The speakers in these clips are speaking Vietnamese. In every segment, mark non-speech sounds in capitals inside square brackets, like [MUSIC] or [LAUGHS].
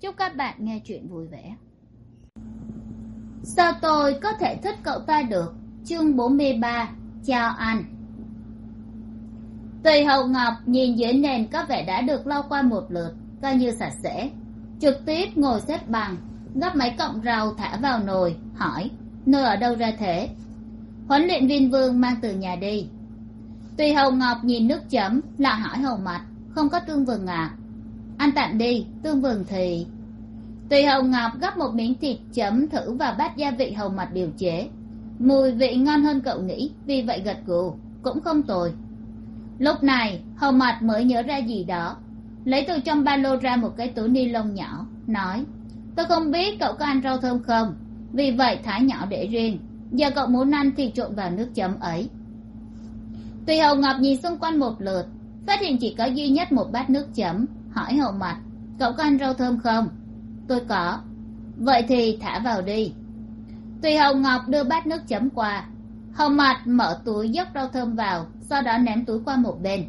chúc các bạn nghe chuyện vui vẻ. Sao tôi có thể thích cậu ta được? Chương bốn mươi ba, chào anh tùy hậu ngọc nhìn dưới nền có vẻ đã được lau qua một lượt, coi như sạch sẽ. Trực tiếp ngồi xếp bằng, gấp mấy cọng rau thả vào nồi, hỏi, nơi ở đâu ra thế? Huấn luyện viên vương mang từ nhà đi. Tùy hậu ngọc nhìn nước chấm, là hỏi hầu mặt, không có tương vừng à ăn tạm đi, tương vừng thì. Tùy Hồng ngọc gắp một miếng thịt chấm thử vào bát gia vị hầu mặt điều chế. Mùi vị ngon hơn cậu nghĩ, vì vậy gật gù, cũng không tồi. Lúc này, hầu mặt mới nhớ ra gì đó. Lấy từ trong ba lô ra một cái túi ni lông nhỏ, nói, tôi không biết cậu có ăn rau thơm không? Vì vậy thái nhỏ để riêng. Giờ cậu muốn ăn thì trộn vào nước chấm ấy. Tùy hầu ngọc nhìn xung quanh một lượt, phát hiện chỉ có duy nhất một bát nước chấm hỏi hầu mặt cậu có ăn rau thơm không? Tôi có. Vậy thì thả vào đi. Tùy hầu ngọc đưa bát nước chấm qua. Hầu mặt mở túi dốc rau thơm vào, sau đó ném túi qua một bên.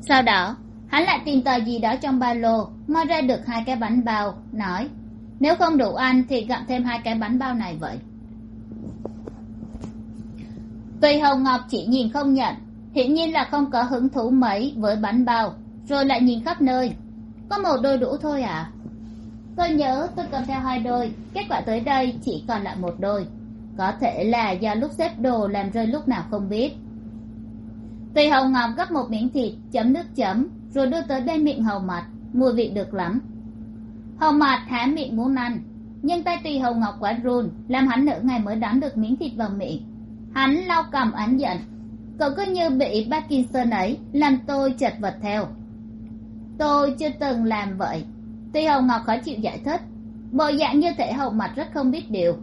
Sau đó, hắn lại tìm tờ gì đó trong ba lô moi ra được hai cái bánh bao, nói, nếu không đủ ăn thì gặm thêm hai cái bánh bao này vậy. Tùy hồng ngọc chỉ nhìn không nhận, hiển nhiên là không có hứng thú mấy với bánh bao rồi lại nhìn khắp nơi. Có một đôi đủ thôi à? Tôi nhớ tôi cầm theo hai đôi, kết quả tới đây chỉ còn lại một đôi. Có thể là do lúc xếp đồ làm rơi lúc nào không biết. Tùy hầu ngọc gấp một miếng thịt, chấm nước chấm, rồi đưa tới bên miệng hầu mặt mùi vị được lắm. Hầu mặt há miệng muốn ăn, nhưng tay tùy hầu ngọc quá run, làm hắn nửa ngày mới đón được miếng thịt vào miệng. Hắn lau cầm ánh giận, cậu cứ như bị parkinson ấy làm tôi chật vật theo tôi chưa từng làm vậy. Tuy hồng ngọc khó chịu giải thích, bộ dạng như thể hồng mặt rất không biết điều.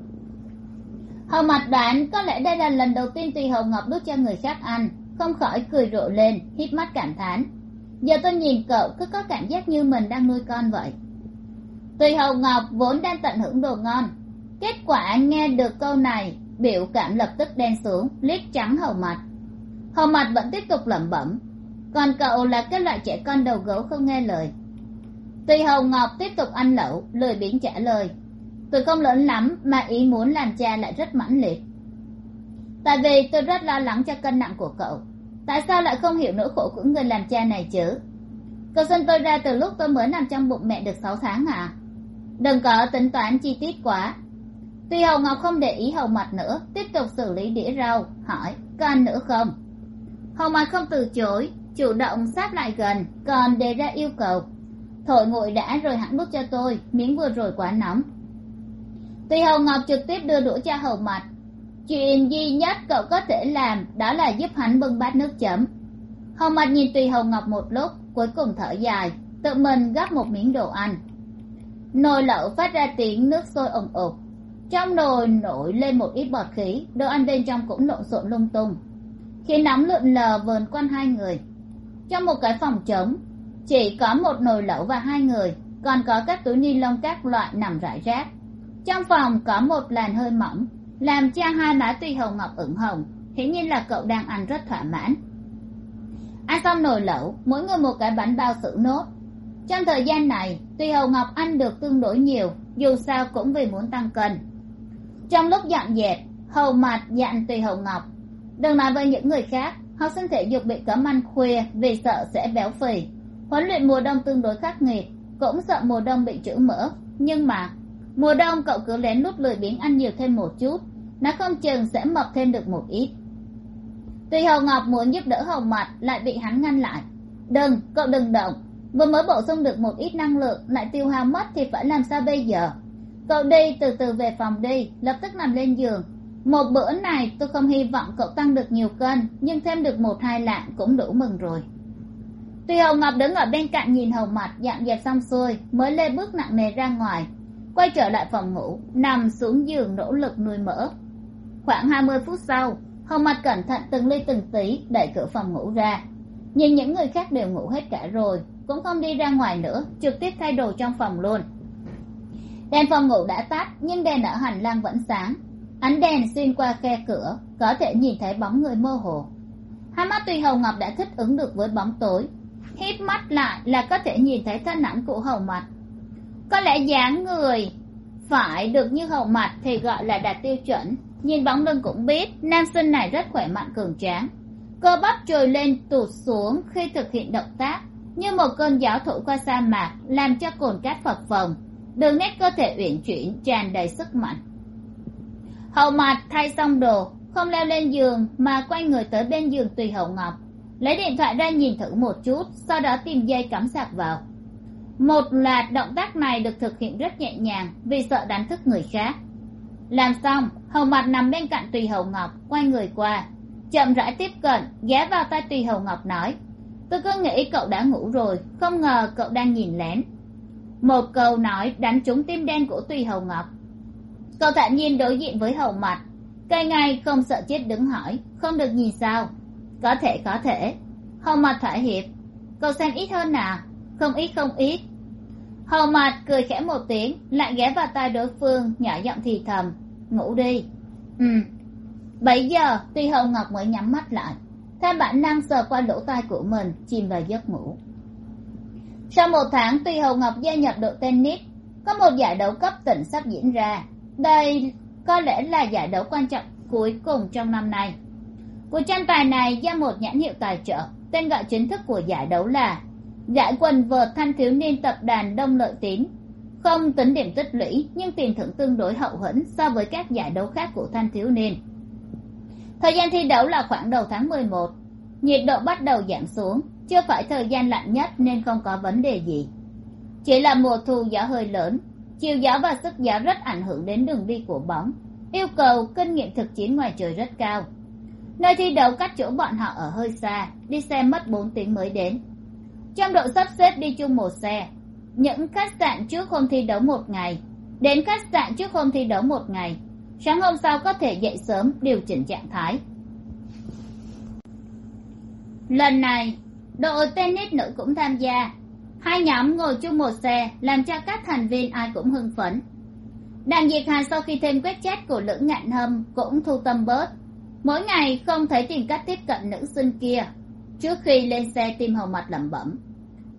Hồng mặt đoán có lẽ đây là lần đầu tiên tùy hồng ngọc đút cho người khác ăn, không khỏi cười rộ lên hít mắt cảm thán. Giờ tôi nhìn cậu cứ có cảm giác như mình đang nuôi con vậy. Tùy hồng ngọc vốn đang tận hưởng đồ ngon. Kết quả nghe được câu này, biểu cảm lập tức đen xuống, liếc trắng hầu mặt hầu mặt vẫn tiếp tục lẩm bẩm còn cậu là cái loại trẻ con đầu gấu không nghe lời. Tùy hầu ngọc tiếp tục ăn lẩu, lười biếng trả lời. Tôi không lớn lắm, mà ý muốn làm cha lại rất mãnh liệt. Tại vì tôi rất lo lắng cho cân nặng của cậu. Tại sao lại không hiểu nỗi khổ của người làm cha này chứ? Cậu sinh tôi ra từ lúc tôi mới nằm trong bụng mẹ được sáu tháng à? Đừng có tính toán chi tiết quá. Tuy hầu ngọc không để ý hầu mặt nữa, tiếp tục xử lý đĩa rau, hỏi, có ăn nữa không? Hầu mặt không từ chối chủ động sát lại gần, còn đề ra yêu cầu. Thổi nguội đã rồi hẳn đút cho tôi, miếng vừa rồi quá nóng. Tùy hầu ngọc trực tiếp đưa đũa cho hầu mặt chuyện duy nhất cậu có thể làm đó là giúp hắn bưng bát nước chấm. Hầu mặt nhìn tùy hầu ngọc một lúc, cuối cùng thở dài, tự mình gắp một miếng đồ ăn. Nồi lẩu phát ra tiếng nước sôi ồn ục trong nồi nổi lên một ít bọt khí, đồ ăn bên trong cũng lộn xộn lung tung. Khi nóng lượn lờ vờn quanh hai người trong một cái phòng trống, chỉ có một nồi lẩu và hai người, còn có các túi ni lông các loại nằm rải rác. Trong phòng có một làn hơi mỏng, làm cho hai má tùy hồng ngọc ửng hồng, hiển nhiên là cậu đang ăn rất thỏa mãn. Ăn xong nồi lẩu, mỗi người một cái bánh bao xử nốt. Trong thời gian này tùy hồng ngọc ăn được tương đối nhiều, dù sao cũng vì muốn tăng cân. Trong lúc dọn dẹp, hầu mặt dặn tùy hồng ngọc, đừng nói với những người khác học sinh thể dục bị cấm ăn khuya vì sợ sẽ béo phì. Huấn luyện mùa đông tương đối khắc nghiệt, cũng sợ mùa đông bị chữ mỡ. Nhưng mà, mùa đông cậu cứ lén lút lười biếng ăn nhiều thêm một chút, nó không chừng sẽ mập thêm được một ít. Tuy hầu ngọc muốn giúp đỡ hầu mặt lại bị hắn ngăn lại. Đừng, cậu đừng động. Vừa mới bổ sung được một ít năng lượng, lại tiêu hao mất thì phải làm sao bây giờ? Cậu đi, từ từ về phòng đi, lập tức nằm lên giường một bữa này, tôi không hy vọng cậu tăng được nhiều cân, nhưng thêm được một hai lạng cũng đủ mừng rồi. Tuy Hồng ngọc đứng ở bên cạnh nhìn Hồng mặt dọn dẹp xong xuôi, mới lê bước nặng nề ra ngoài, quay trở lại phòng ngủ, nằm xuống giường nỗ lực nuôi mỡ. Khoảng hai mươi phút sau, hồng mặt cẩn thận từng ly từng tí đẩy cửa phòng ngủ ra. Nhìn những người khác đều ngủ hết cả rồi, cũng không đi ra ngoài nữa, trực tiếp thay đồ trong phòng luôn. Đèn phòng ngủ đã tắt, nhưng đèn ở hành lang vẫn sáng ánh đèn xuyên qua khe cửa, có thể nhìn thấy bóng người mơ hồ. Hai mắt tuy hầu ngọc đã thích ứng được với bóng tối híp mắt lại là có thể nhìn thấy thân ảnh của hầu mặt có lẽ dáng người phải được như hầu mặt thì gọi là đạt tiêu chuẩn. Nhìn bóng lưng cũng biết, nam sinh này rất khỏe mạnh, cường tráng. Cơ bắp trồi lên, tụt xuống khi thực hiện động tác, như một cơn gió thổi qua sa mạc, làm cho cồn cát phập phồng. Đường nét cơ thể uyển chuyển, tràn đầy sức mạnh hậu mặt thay xong đồ, không leo lên giường mà quay người tới bên giường tùy hậu ngọc. Lấy điện thoại ra nhìn thử một chút, sau đó tìm dây cắm sạc vào. Một loạt động tác này được thực hiện rất nhẹ nhàng vì sợ đánh thức người khác. Làm xong hầu mặt nằm bên cạnh tùy hầu ngọc, quay người qua. Chậm rãi tiếp cận, ghé vào tay tùy hầu ngọc nói, tôi cứ nghĩ cậu đã ngủ rồi, không ngờ cậu đang nhìn lén. Một câu nói đánh trúng tim đen của tùy hầu ngọc cậu thản nhiên đối diện với hầu mặt. Cây ngay không sợ chết đứng hỏi, không được nhìn sao? Có thể có thể. Hầu mặt thỏa hiệp. Cậu xem ít hơn nào. Không ít không ít. Hầu mặt cười khẽ một tiếng, lại ghé vào tai đối phương, nhỏ giọng thì thầm. Ngủ đi. Ừ. Bấy giờ, tuy hậu ngọc mới nhắm mắt lại, theo bản năng sờ qua lỗ tai của mình, chìm vào giấc ngủ. Sau một tháng, tuy hậu ngọc gia nhập đội tennis, có một giải đấu cấp tỉnh sắp diễn ra đây có lẽ là giải đấu quan trọng cuối cùng trong năm nay. Cuộc tranh tài này do một nhãn hiệu tài trợ, tên gọi chính thức của giải đấu là giải quần vợt thanh thiếu niên tập đoàn đông lợi tín. Không tính điểm tích lũy, nhưng tiền thưởng tương đối hậu hĩnh so với các giải đấu khác của thanh thiếu niên. Thời gian thi đấu là khoảng đầu tháng mười một. Nhiệt độ bắt đầu giảm xuống, chưa phải thời gian lạnh nhất nên không có vấn đề gì. Chỉ là mùa thu gió hơi lớn chiều gió và sức gió rất ảnh hưởng đến đường đi của bóng. Yêu cầu kinh nghiệm thực chiến ngoài trời rất cao. Nơi thi đấu cách chỗ bọn họ ở hơi xa, đi xe mất bốn tiếng mới đến. Trong đội sắp xếp đi chung một xe, những khách sạn trước hôm thi đấu một ngày, đến khách sạn trước hôm thi đấu một ngày, sáng hôm sau có thể dậy sớm, điều chỉnh trạng thái. Lần này, đội tennis nữ cũng tham gia hai nhóm ngồi chung một xe, làm cho các thành viên ai cũng hưng phấn. Đàn diệt hà sau khi thêm quét chat của lữ ngạn hâm cũng thu tâm bớt. Mỗi ngày không thấy tìm cách tiếp cận nữ sinh kia, trước khi lên xe tim hầu mặt lẩm bẩm.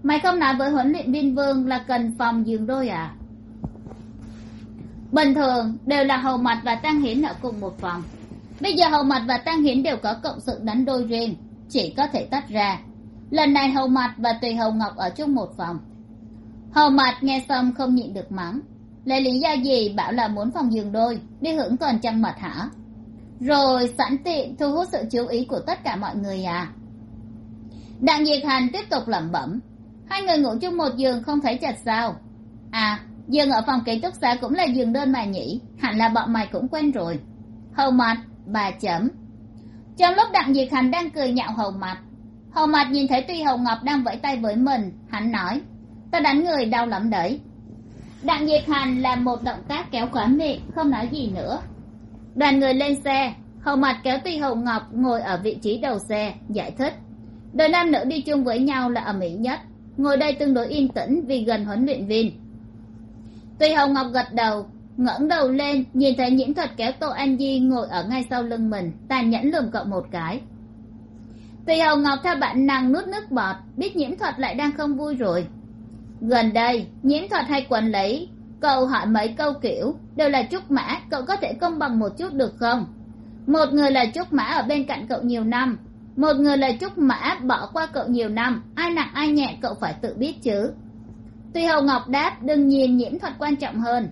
Mày không nói với huấn luyện viên vương là cần phòng giường đôi à? Bình thường đều là hầu mặt và tăng hiến ở cùng một phòng. Bây giờ hầu mặt và tăng hiến đều có cộng sự đánh đôi riêng, chỉ có thể tách ra lần này hầu mặt và tùy hầu ngọc ở chung một phòng. Hầu mặt nghe xong không nhịn được mắng. Lấy lý do gì bảo là muốn phòng giường đôi, đi hưởng tuần trăng mật hả? Rồi sẵn tiện thu hút sự chú ý của tất cả mọi người à? Đặng diệt hành tiếp tục lẩm bẩm. Hai người ngủ chung một giường không thấy chặt sao? À giường ở phòng ký túc xá cũng là giường đơn mà nhỉ? Hẳn là bọn mày cũng quen rồi. Hầu mặt bà chấm. Trong lúc đặng diệt hành đang cười nhạo hầu mặt hầu mặt nhìn thấy tuy Hồng ngọc đang vẫy tay với mình, hắn nói, Ta đánh người đau lắm đấy. Đặng diệt hành làm một động tác kéo khóa miệng, không nói gì nữa. Đoàn người lên xe hầu mặt kéo tuy Hồng ngọc ngồi ở vị trí đầu xe, giải thích. Đôi nam nữ đi chung với nhau là ở mỹ nhất, ngồi đây tương đối yên tĩnh vì gần huấn luyện viên. Tuy hồng ngọc gật đầu, ngẩng đầu lên, nhìn thấy nhiễm thuật kéo tô an di ngồi ở ngay sau lưng mình tàn nhẫn lườm cậu một cái tùy hồng ngọc theo bản năng nuốt nước bọt, biết nhiễm thuật lại đang không vui rồi. Gần đây, nhiễm thuật hay quản lấy, cậu hỏi mấy câu kiểu, đều là trúc mã, cậu có thể công bằng một chút được không? Một người là trúc mã ở bên cạnh cậu nhiều năm, một người là trúc mã bỏ qua cậu nhiều năm, ai nặng ai nhẹ cậu phải tự biết chứ. Tuy hầu ngọc đáp đừng nhìn nhiễm thuật quan trọng hơn.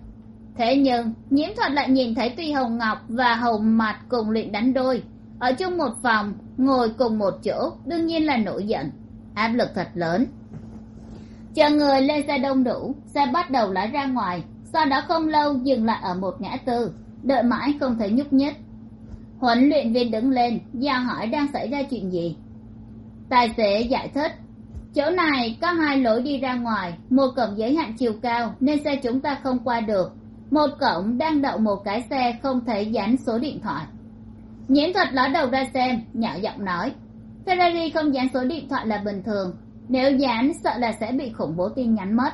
Thế nhưng, nhiễm thuật lại nhìn thấy tuy hầu ngọc và hầu mặt cùng luyện đánh đôi ở chung một phòng, ngồi cùng một chỗ, đương nhiên là nổi giận. Áp lực thật lớn. Chờ người lên xe đông đủ, xe bắt đầu lái ra ngoài. Sau đó không lâu, dừng lại ở một ngã tư. Đợi mãi không thấy nhúc nhích. Huấn luyện viên đứng lên ra hỏi đang xảy ra chuyện gì. Tài xế giải thích, chỗ này có hai lối đi ra ngoài, một cổng giới hạn chiều cao nên xe chúng ta không qua được. Một cổng đang đậu một cái xe không thấy dán số điện thoại nhiễm thuật ló đầu ra xem, nhỏ giọng nói. Ferrari không dán số điện thoại là bình thường. Nếu dán, sợ là sẽ bị khủng bố tin nhắn mất.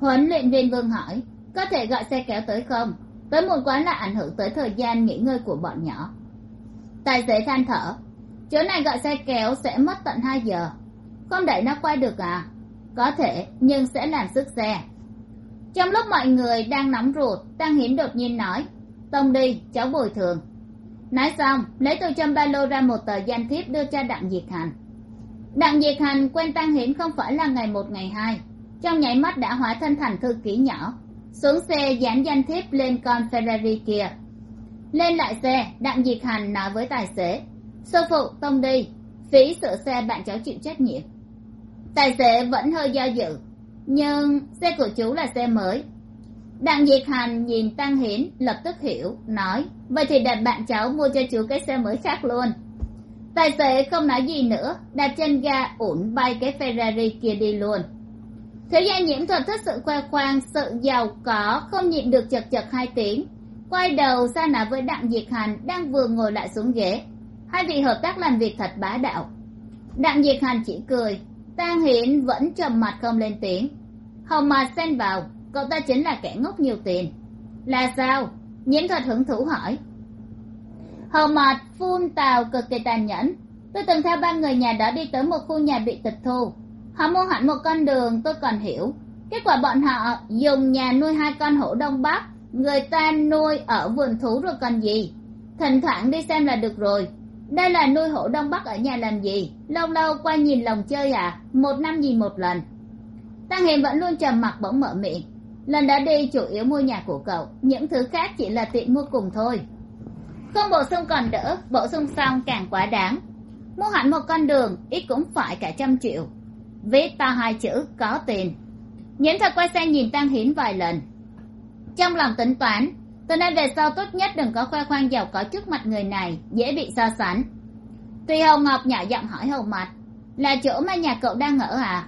Huấn luyện viên vương hỏi, có thể gọi xe kéo tới không? Tới muộn quá là ảnh hưởng tới thời gian nghỉ ngơi của bọn nhỏ. Tài xế than thở, chỗ này gọi xe kéo sẽ mất tận hai giờ. Không đẩy nó quay được à? Có thể, nhưng sẽ làm sức xe. Trong lúc mọi người đang nóng ruột, tăng hiến đột nhiên nói, tông đi, cháu bồi thường nói xong, lấy từ trong ba lô ra một tờ danh thiếp đưa cho đặng diệt hành. Đặng diệt hành quen tăng hiển không phải là ngày một, ngày hai. Trong nháy mắt đã hóa thân thành thư ký nhỏ. Xuống xe dán danh thiếp lên con ferrari kia. Lên lại xe, đặng diệt hành nói với tài xế, sư phụ, tông đi. Phí sửa xe bạn cháu chịu trách nhiệm. Tài xế vẫn hơi do dự, nhưng xe của chú là xe mới đặng diệt hành nhìn tăng hiến lập tức hiểu, nói, vậy thì đặt bạn cháu mua cho chú cái xe mới khác luôn. Tài xế không nói gì nữa, đặt chân ga ổn bay cái ferrari kia đi luôn. Thế gia nhiễm thuật thích sự khoe khoang, sự giàu có, không nhịn được chật chật hai tiếng. Quay đầu ra nã với đặng diệt hành đang vừa ngồi lại xuống ghế. Hai vị hợp tác làm việc thật bá đạo. Đặng diệt hành chỉ cười. Tang hiển vẫn trầm mặt không lên tiếng. Hồng mà xen vào cậu ta chính là kẻ ngốc nhiều tiền. Là sao? Nhiễm thuật hứng thú hỏi. Hầu mọt phun tàu cực kỳ tàn nhẫn. Tôi từng theo ba người nhà đó đi tới một khu nhà bị tịch thu. Họ mua hẳn một con đường, tôi còn hiểu. Kết quả bọn họ dùng nhà nuôi hai con hổ đông bắc, người ta nuôi ở vườn thú rồi còn gì? Thỉnh thoảng đi xem là được rồi. Đây là nuôi hổ đông bắc ở nhà làm gì? Lâu lâu qua nhìn lòng chơi à? Một năm nhìn một lần. Tăng hiền vẫn luôn trầm mặc bỗng mở miệng lần đã đi chủ yếu mua nhà của cậu, những thứ khác chỉ là tiện mua cùng thôi. Không bổ sung còn đỡ, bổ sung xong càng quá đáng. Mua hẳn một con đường, ít cũng phải cả trăm triệu. Viết to hai chữ, có tiền. Nhiễm thật quay sang nhìn tăng hiến vài lần. Trong lòng tính toán, từ nay về sau tốt nhất đừng có khoe khoang giàu có trước mặt người này, dễ bị so sánh. Tuy hầu ngọc nhỏ giọng hỏi hầu mặt là chỗ mà nhà cậu đang ở à?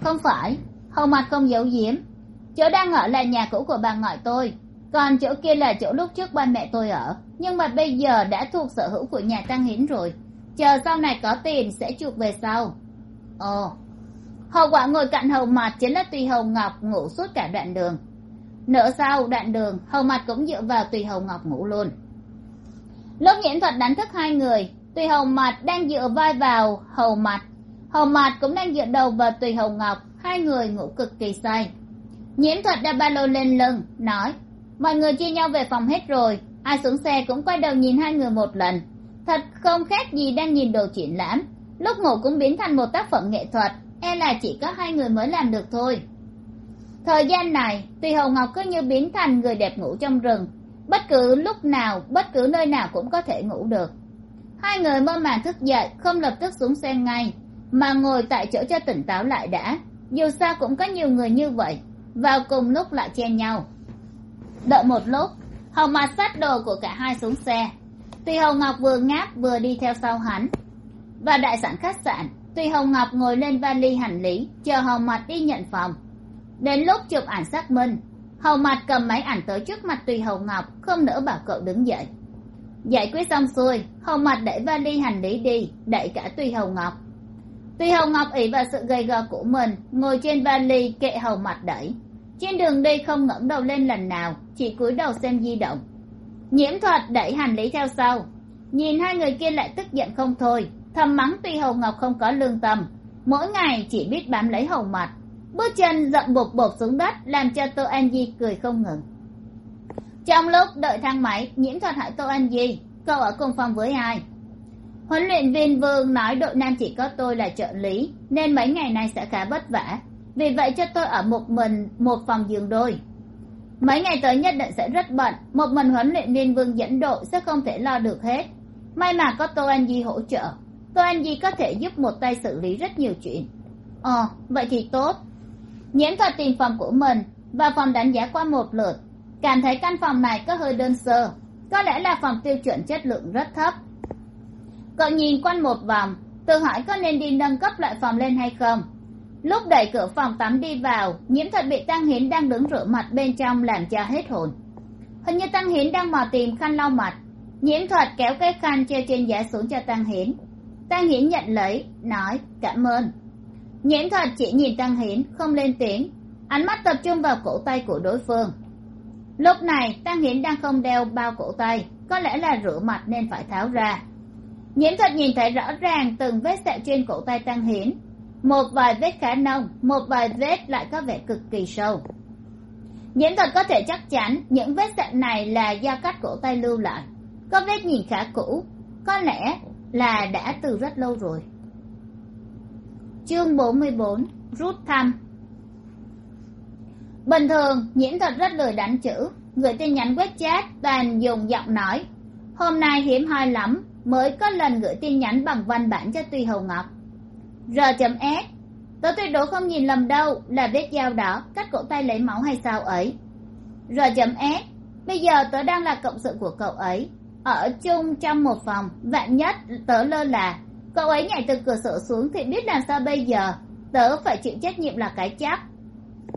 Không phải, hầu mặt không giấu giếm chỗ đang ở là nhà cũ của bà ngoại tôi. Còn chỗ kia là chỗ lúc trước ba mẹ tôi ở. Nhưng mà bây giờ đã thuộc sở hữu của nhà tăng hiến rồi. Chờ sau này có tiền sẽ chuộc về sau. Ồ. Hậu quả ngồi cạnh hầu mặt chính là tùy hầu ngọc ngủ suốt cả đoạn đường. Nửa sau đoạn đường, hầu mặt cũng dựa vào tùy hầu ngọc ngủ luôn. Lúc nhiễm thuật đánh thức hai người, tùy hầu mặt đang dựa vai vào hầu mặt hầu mặt cũng đang dựa đầu vào tùy hầu ngọc. Hai người ngủ cực kỳ say nhiễm thuật đeo ba lô lên lưng, nói, mọi người chia nhau về phòng hết rồi, ai xuống xe cũng quay đầu nhìn hai người một lần. Thật không khác gì đang nhìn đồ triển lãm. Lúc ngủ cũng biến thành một tác phẩm nghệ thuật e là chỉ có hai người mới làm được thôi. Thời gian này, tùy hồng ngọc cứ như biến thành người đẹp ngủ trong rừng. Bất cứ lúc nào, bất cứ nơi nào cũng có thể ngủ được. Hai người mơ màng thức dậy, không lập tức xuống xe ngay, mà ngồi tại chỗ cho tỉnh táo lại đã. Dù sao cũng có nhiều người như vậy vào cùng lúc lại chen nhau. Đợi một lúc, hầu mặt sát đồ của cả hai xuống xe. Tuy hồng ngọc vừa ngáp vừa đi theo sau hắn. Và đại sản khách sạn, tuy hồng ngọc ngồi lên vali hành lý, chờ hầu mặt đi nhận phòng. Đến lúc chụp ảnh xác minh, hầu mặt cầm máy ảnh tới trước mặt tùy hầu ngọc, không nỡ bảo cậu đứng dậy. Giải quyết xong xuôi, hầu mặt đẩy vali hành lý đi, đẩy cả tùy hầu ngọc. Tuy Hồng ngọc ỉ vào sự gầy gò của mình, ngồi trên vali kệ hầu mặt đẩy. Trên đường đi không ngẩng đầu lên lần nào, chỉ cúi đầu xem di động. Nhiễm thuật đẩy hành lý theo sau. Nhìn hai người kia lại tức giận không thôi. Thầm mắng Tuy hầu ngọc không có lương tâm, mỗi ngày chỉ biết bám lấy hầu mặt. Bước chân dậm bột bột xuống đất làm cho tô an di cười không ngừng. Trong lúc đợi thang máy, nhiễm thuật hỏi tô an di, cậu ở cùng phòng với ai? Huấn luyện viên vương nói đội nam chỉ có tôi là trợ lý, nên mấy ngày nay sẽ khá vất vả. Vì vậy cho tôi ở một mình, một phòng giường đôi. Mấy ngày tới nhất định sẽ rất bận, một mình huấn luyện viên vương dẫn đội sẽ không thể lo được hết. May mà có tô anh di hỗ trợ. Tô anh di có thể giúp một tay xử lý rất nhiều chuyện. Ờ vậy thì tốt. Nhiễm thuật tìm phòng của mình và phòng đánh giá qua một lượt. Cảm thấy căn phòng này có hơi đơn sơ. Có lẽ là phòng tiêu chuẩn chất lượng rất thấp cậu nhìn quanh một vòng, tự hỏi có nên đi nâng cấp lại phòng lên hay không. Lúc đẩy cửa phòng tắm đi vào, nhiễm thuật bị tăng hiến đang đứng rửa mặt bên trong làm cho hết hồn. Hình như tăng hiến đang mò tìm khăn lau mặt. Nhiễm thuật kéo cái khăn treo trên giá xuống cho tăng hiến. Tăng hiến nhận lấy, nói, cảm ơn. Nhiễm thuật chỉ nhìn tăng hiến, không lên tiếng. Ánh mắt tập trung vào cổ tay của đối phương. Lúc này, tăng hiến đang không đeo bao cổ tay, có lẽ là rửa mặt nên phải tháo ra nhiễm thuật nhìn thấy rõ ràng từng vết sẹo trên cổ tay tăng hiến một vài vết khá nông, một vài vết lại có vẻ cực kỳ sâu. Nhiễm thuật có thể chắc chắn những vết sẹo này là do cắt cổ tay lưu lại. Có vết nhìn khá cũ, có lẽ là đã từ rất lâu rồi. Chương bốn mươi bốn, rút thăm. Bình thường, nhiễm thuật rất lười đánh chữ. Gửi tin nhắn quét chat toàn dùng giọng nói, hôm nay hiếm hoi lắm mới có lần gửi tin nhắn bằng văn bản cho tuy hầu ngọc. R s tớ tuyệt đối không nhìn lầm đâu là vết dao đó, cắt cổ tay lấy máu hay sao ấy. R s, bây giờ tớ đang là cộng sự của cậu ấy. Ở chung trong một phòng, vạn nhất tớ lơ là, cậu ấy nhảy từ cửa sổ xuống thì biết làm sao bây giờ, tớ phải chịu trách nhiệm là cái chắc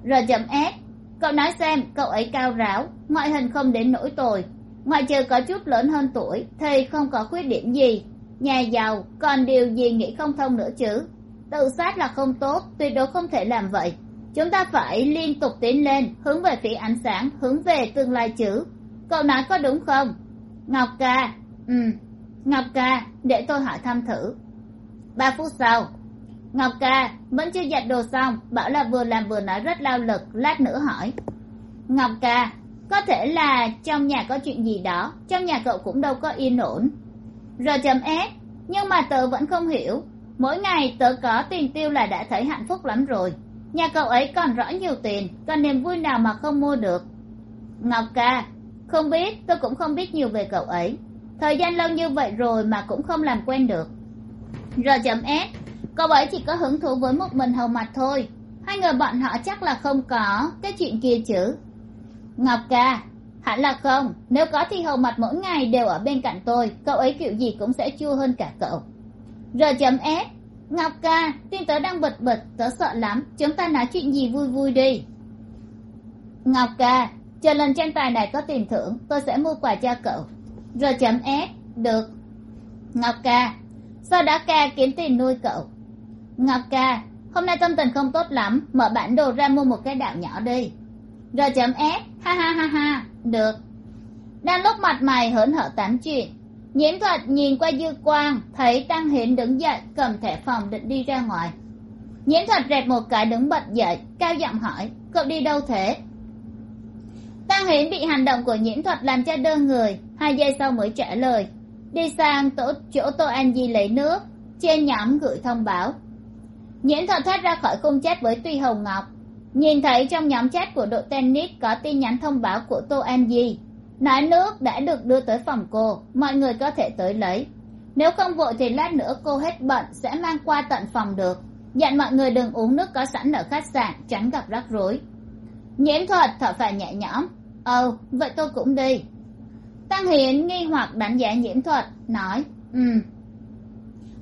r s, cậu nói xem, cậu ấy cao ráo, ngoại hình không đến nỗi tồi ngoại trừ có chút lớn hơn tuổi, thì không có khuyết điểm gì. Nhà giàu, còn điều gì nghĩ không thông nữa chứ? Tự sát là không tốt, tuyệt đối không thể làm vậy. Chúng ta phải liên tục tiến lên, hướng về phía ánh sáng, hướng về tương lai chứ. Cậu nói có đúng không? Ngọc ca ừ. Ngọc ca, để tôi hỏi thăm thử. Ba phút sau. Ngọc ca, vẫn chưa giặt đồ xong, bảo là vừa làm vừa nói rất lao lực, lát nữa hỏi. Ngọc ca có thể là trong nhà có chuyện gì đó, trong nhà cậu cũng đâu có yên ổn. R chấm s nhưng mà tớ vẫn không hiểu. Mỗi ngày tớ có tiền tiêu là đã thấy hạnh phúc lắm rồi. Nhà cậu ấy còn rõ nhiều tiền, còn niềm vui nào mà không mua được. Ngọc ca, không biết tôi cũng không biết nhiều về cậu ấy. Thời gian lâu như vậy rồi mà cũng không làm quen được. R chấm s cậu ấy chỉ có hứng thú với một mình hầu mặt thôi. Hai người bọn họ chắc là không có cái chuyện kia chứ ngọc ca, hẳn là không. Nếu có thì hầu mặt mỗi ngày đều ở bên cạnh tôi. Cậu ấy kiểu gì cũng sẽ chua hơn cả cậu. R chấm s ngọc ca, tin tớ đang bật bật, tớ sợ lắm. Chúng ta nói chuyện gì vui vui đi. Ngọc ca, chờ lần tranh tài này có tiền thưởng, tôi sẽ mua quà cho cậu. R chấm s được. Ngọc ca sau đó ca kiếm tiền nuôi cậu? Ngọc ca, hôm nay tâm tình không tốt lắm, mở bản đồ ra mua một cái đạo nhỏ đi r chấm s ha ha ha ha. Được. Đang lúc mặt mày hớn hở tám chuyện, nhiễm thuật nhìn qua dư quang, thấy tăng hiến đứng dậy, cầm thẻ phòng định đi ra ngoài. Nhiễm thuật rẹt một cái đứng bật dậy, cao giọng hỏi, cậu đi đâu thế? Tăng hiến bị hành động của nhiễm thuật làm cho đơ người, hai giây sau mới trả lời, đi sang tổ, chỗ tô an di lấy nước, trên nhóm gửi thông báo. Nhiễm thuật thoát ra khỏi khung chết với tuy hồng ngọc nhìn thấy trong nhóm chat của đội tennis có tin nhắn thông báo của tô an di, nói nước đã được đưa tới phòng cô, mọi người có thể tới lấy. Nếu không vội thì lát nữa cô hết bận sẽ mang qua tận phòng được. Dặn mọi người đừng uống nước có sẵn ở khách sạn, tránh gặp rắc rối. Nhiễm thuật, thở phào nhẹ nhõm. Ồ, vậy tôi cũng đi. Tăng hiến nghi hoặc đánh giá nhiễm thuật, nói ừ.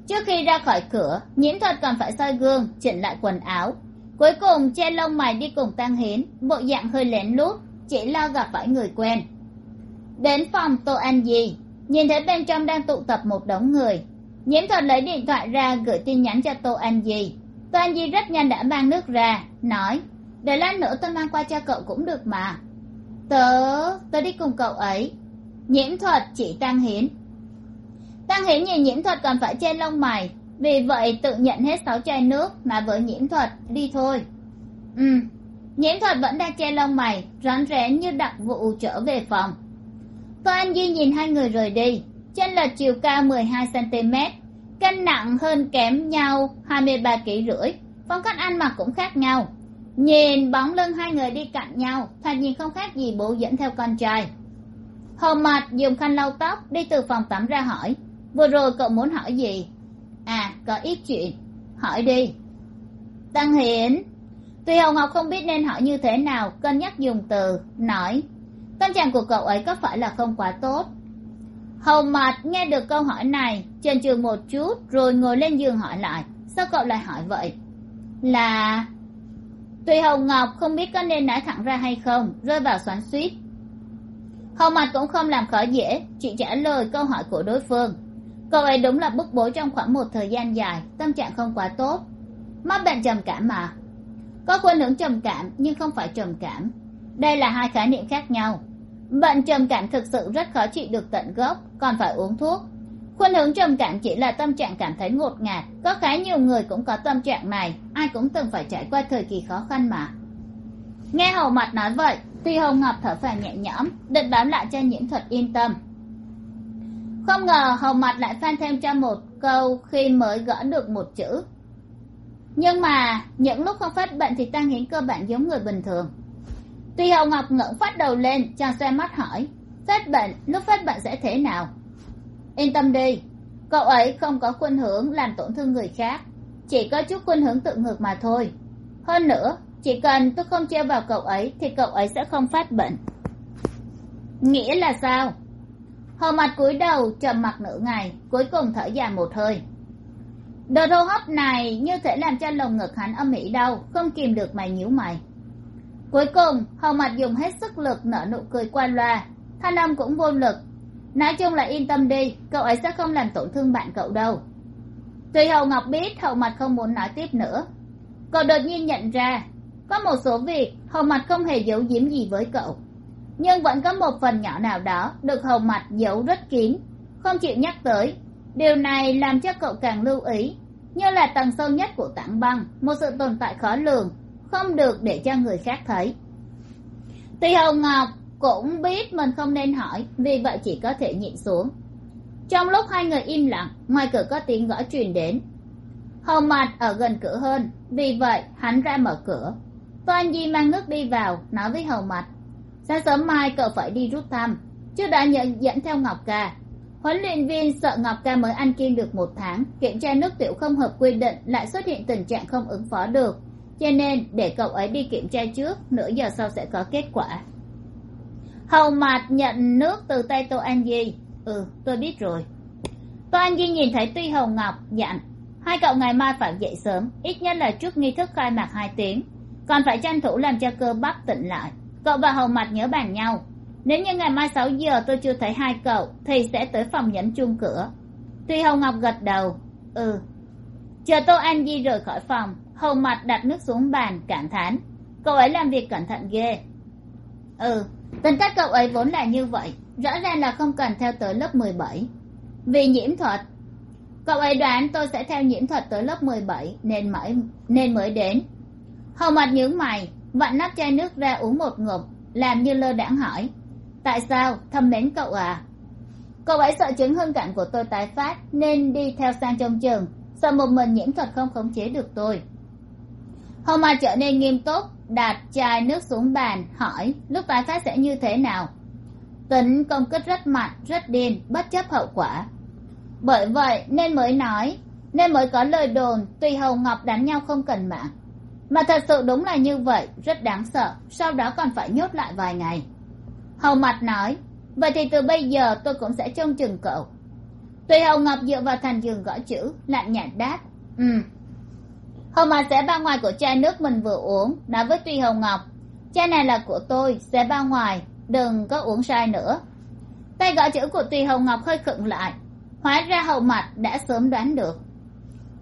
Trước khi ra khỏi cửa, nhiễm thuật còn phải soi gương, chỉnh lại quần áo cuối cùng, che lông mày đi cùng tăng hiến, bộ dạng hơi lén lút, chỉ lo gặp phải người quen. Đến phòng tô an di, nhìn thấy bên trong đang tụ tập một đống người. Nhiễm thuật lấy điện thoại ra gửi tin nhắn cho tô an di. Tô an di rất nhanh đã mang nước ra, nói để lát nữa tôi mang qua cho cậu cũng được mà. Tớ tớ đi cùng cậu ấy. Nhiễm thuật chỉ tăng hiến. Tăng hiến nhìn nhiễm thuật còn phải che lông mày vì vậy tự nhận hết sáu chai nước mà với nhiễm thuật, đi thôi. Ừ nhiễm thuật vẫn đang che lông mày, rón rén như đặc vụ trở về phòng. Tô anh di nhìn hai người rời đi, chân lệch chiều cao mười hai cm cân nặng hơn kém nhau hai mươi ba kg rưỡi, phong cách ăn mặc cũng khác nhau. Nhìn bóng lưng hai người đi cạnh nhau, thoạt nhìn không khác gì bố dẫn theo con trai. Hồ mặt dùng khăn lau tóc đi từ phòng tắm ra hỏi, vừa rồi cậu muốn hỏi gì? À có ít chuyện. Hỏi đi. Tăng hiển, tuy hồng ngọc không biết nên hỏi như thế nào, cân nhắc dùng từ, nói, tâm trạng của cậu ấy có phải là không quá tốt? Hầu mặt nghe được câu hỏi này, chần chừ một chút, rồi ngồi lên giường hỏi lại, sao cậu lại hỏi vậy? Là tùy hồng ngọc không biết có nên nói thẳng ra hay không, rơi vào xoắn suýt. Hầu mặt cũng không làm khó dễ, chỉ trả lời câu hỏi của đối phương cậu ấy đúng là bức bối trong khoảng một thời gian dài, tâm trạng không quá tốt. Mắc bệnh trầm cảm mà. Có khuynh hướng trầm cảm, nhưng không phải trầm cảm. Đây là hai khái niệm khác nhau. Bệnh trầm cảm thực sự rất khó trị được tận gốc, còn phải uống thuốc. Khuynh hướng trầm cảm chỉ là tâm trạng cảm thấy ngột ngạt. Có khá nhiều người cũng có tâm trạng này, ai cũng từng phải trải qua thời kỳ khó khăn mà. Nghe hầu mặt nói vậy, tuy hồng ngọc thở phào nhẹ nhõm, định báo lại cho nhiễm thuật yên tâm không ngờ hầu mặt lại phan thêm cho một câu khi mới gõ được một chữ. Nhưng mà, những lúc không phát bệnh thì tăng hiến cơ bản giống người bình thường. Tuy hầu ngọc ngẩng phát đầu lên chàng xoe mắt hỏi, phát bệnh, lúc phát bệnh sẽ thế nào? Yên tâm đi, cậu ấy không có khuynh hướng làm tổn thương người khác, chỉ có chút khuynh hướng tự ngược mà thôi. Hơn nữa, chỉ cần tôi không treo vào cậu ấy thì cậu ấy sẽ không phát bệnh. Nghĩa là sao? Hờ mặt cúi đầu, trầm mặc nửa ngày, cuối cùng thở dài một hơi. Đợt hô hấp này như thể làm cho lồng ngực hắn âm ỉ đau, không kìm được mày nhíu mày. Cuối cùng hầu mặt dùng hết sức lực nở nụ cười qua loa. Thanh âm cũng vô lực. Nói chung là yên tâm đi, cậu ấy sẽ không làm tổn thương bạn cậu đâu. Tuy hầu ngọc biết hầu mặt không muốn nói tiếp nữa, cậu đột nhiên nhận ra, có một số việc hầu mặt không hề giấu giếm gì với cậu nhưng vẫn có một phần nhỏ nào đó được hầu mặt giấu rất kín. Không chịu nhắc tới, điều này làm cho cậu càng lưu ý. Như là tầng sâu nhất của tảng băng, một sự tồn tại khó lường, không được để cho người khác thấy. Tuy hồng ngọc cũng biết mình không nên hỏi, vì vậy chỉ có thể nhịn xuống. Trong lúc hai người im lặng, ngoài cửa có tiếng gõ truyền đến. Hầu mặt ở gần cửa hơn, vì vậy hắn ra mở cửa. Toan di mang nước đi vào, nói với hầu mặt sáng sớm mai cậu phải đi rút thăm. Chứ đã nhận dẫn theo ngọc ca. Huấn luyện viên sợ ngọc ca mới ăn kiêng được một tháng, kiểm tra nước tiểu không hợp quy định lại xuất hiện tình trạng không ứng phó được. Cho nên, để cậu ấy đi kiểm tra trước, nửa giờ sau sẽ có kết quả. Hầu mạt nhận nước từ tay tô an di ừ tôi biết rồi. Tô an di nhìn thấy tuy hầu ngọc dặn hai cậu ngày mai phải dậy sớm, ít nhất là trước nghi thức khai mạc hai tiếng, còn phải tranh thủ làm cho cơ bắp tỉnh lại cậu và hầu mặt nhớ bàn nhau. Nếu như ngày mai sáu giờ tôi chưa thấy hai cậu, thì sẽ tới phòng nhấn chuông cửa. Tuy hầu ngọc gật đầu ừ. Chờ tô an di rời khỏi phòng, hầu mặt đặt nước xuống bàn, cảm thán. Cậu ấy làm việc cẩn thận ghê. Ừ tính cách cậu ấy vốn là như vậy, rõ ràng là không cần theo tới lớp mười bảy. Vì nhiễm thuật. Cậu ấy đoán tôi sẽ theo nhiễm thuật tới lớp mười bảy, nên mới nên mới đến. Hầu mặt nhướng mày vặn nắp chai nước ra uống một ngụm làm như lơ đãng hỏi. Tại sao? Thâm mến cậu à. Cậu ấy sợ chứng hưng cảm của tôi tái phát nên đi theo sang trong trường, sợ một mình nhiễm thuật không khống chế được tôi. Hôm mặt trở nên nghiêm túc đặt chai nước xuống bàn hỏi lúc tái phát sẽ như thế nào? Tính công kích rất mạnh rất điên bất chấp hậu quả. Bởi vậy nên mới nói nên mới có lời đồn tùy hầu ngọc đánh nhau không cần mạng mà thật sự đúng là như vậy, rất đáng sợ, sau đó còn phải nhốt lại vài ngày. Hầu mặt nói, vậy thì từ bây giờ tôi cũng sẽ trông chừng cậu. Tùy hầu ngọc dựa vào thành giường gõ chữ, lạnh nhạt đáp ừ. Hầu mặt sẽ ba ngoài của chai nước mình vừa uống, nói với tùy hầu ngọc, chai này là của tôi, sẽ ba ngoài, đừng có uống sai nữa. Tay gõ chữ của tùy hầu ngọc hơi khựng lại, hóa ra hầu mặt đã sớm đoán được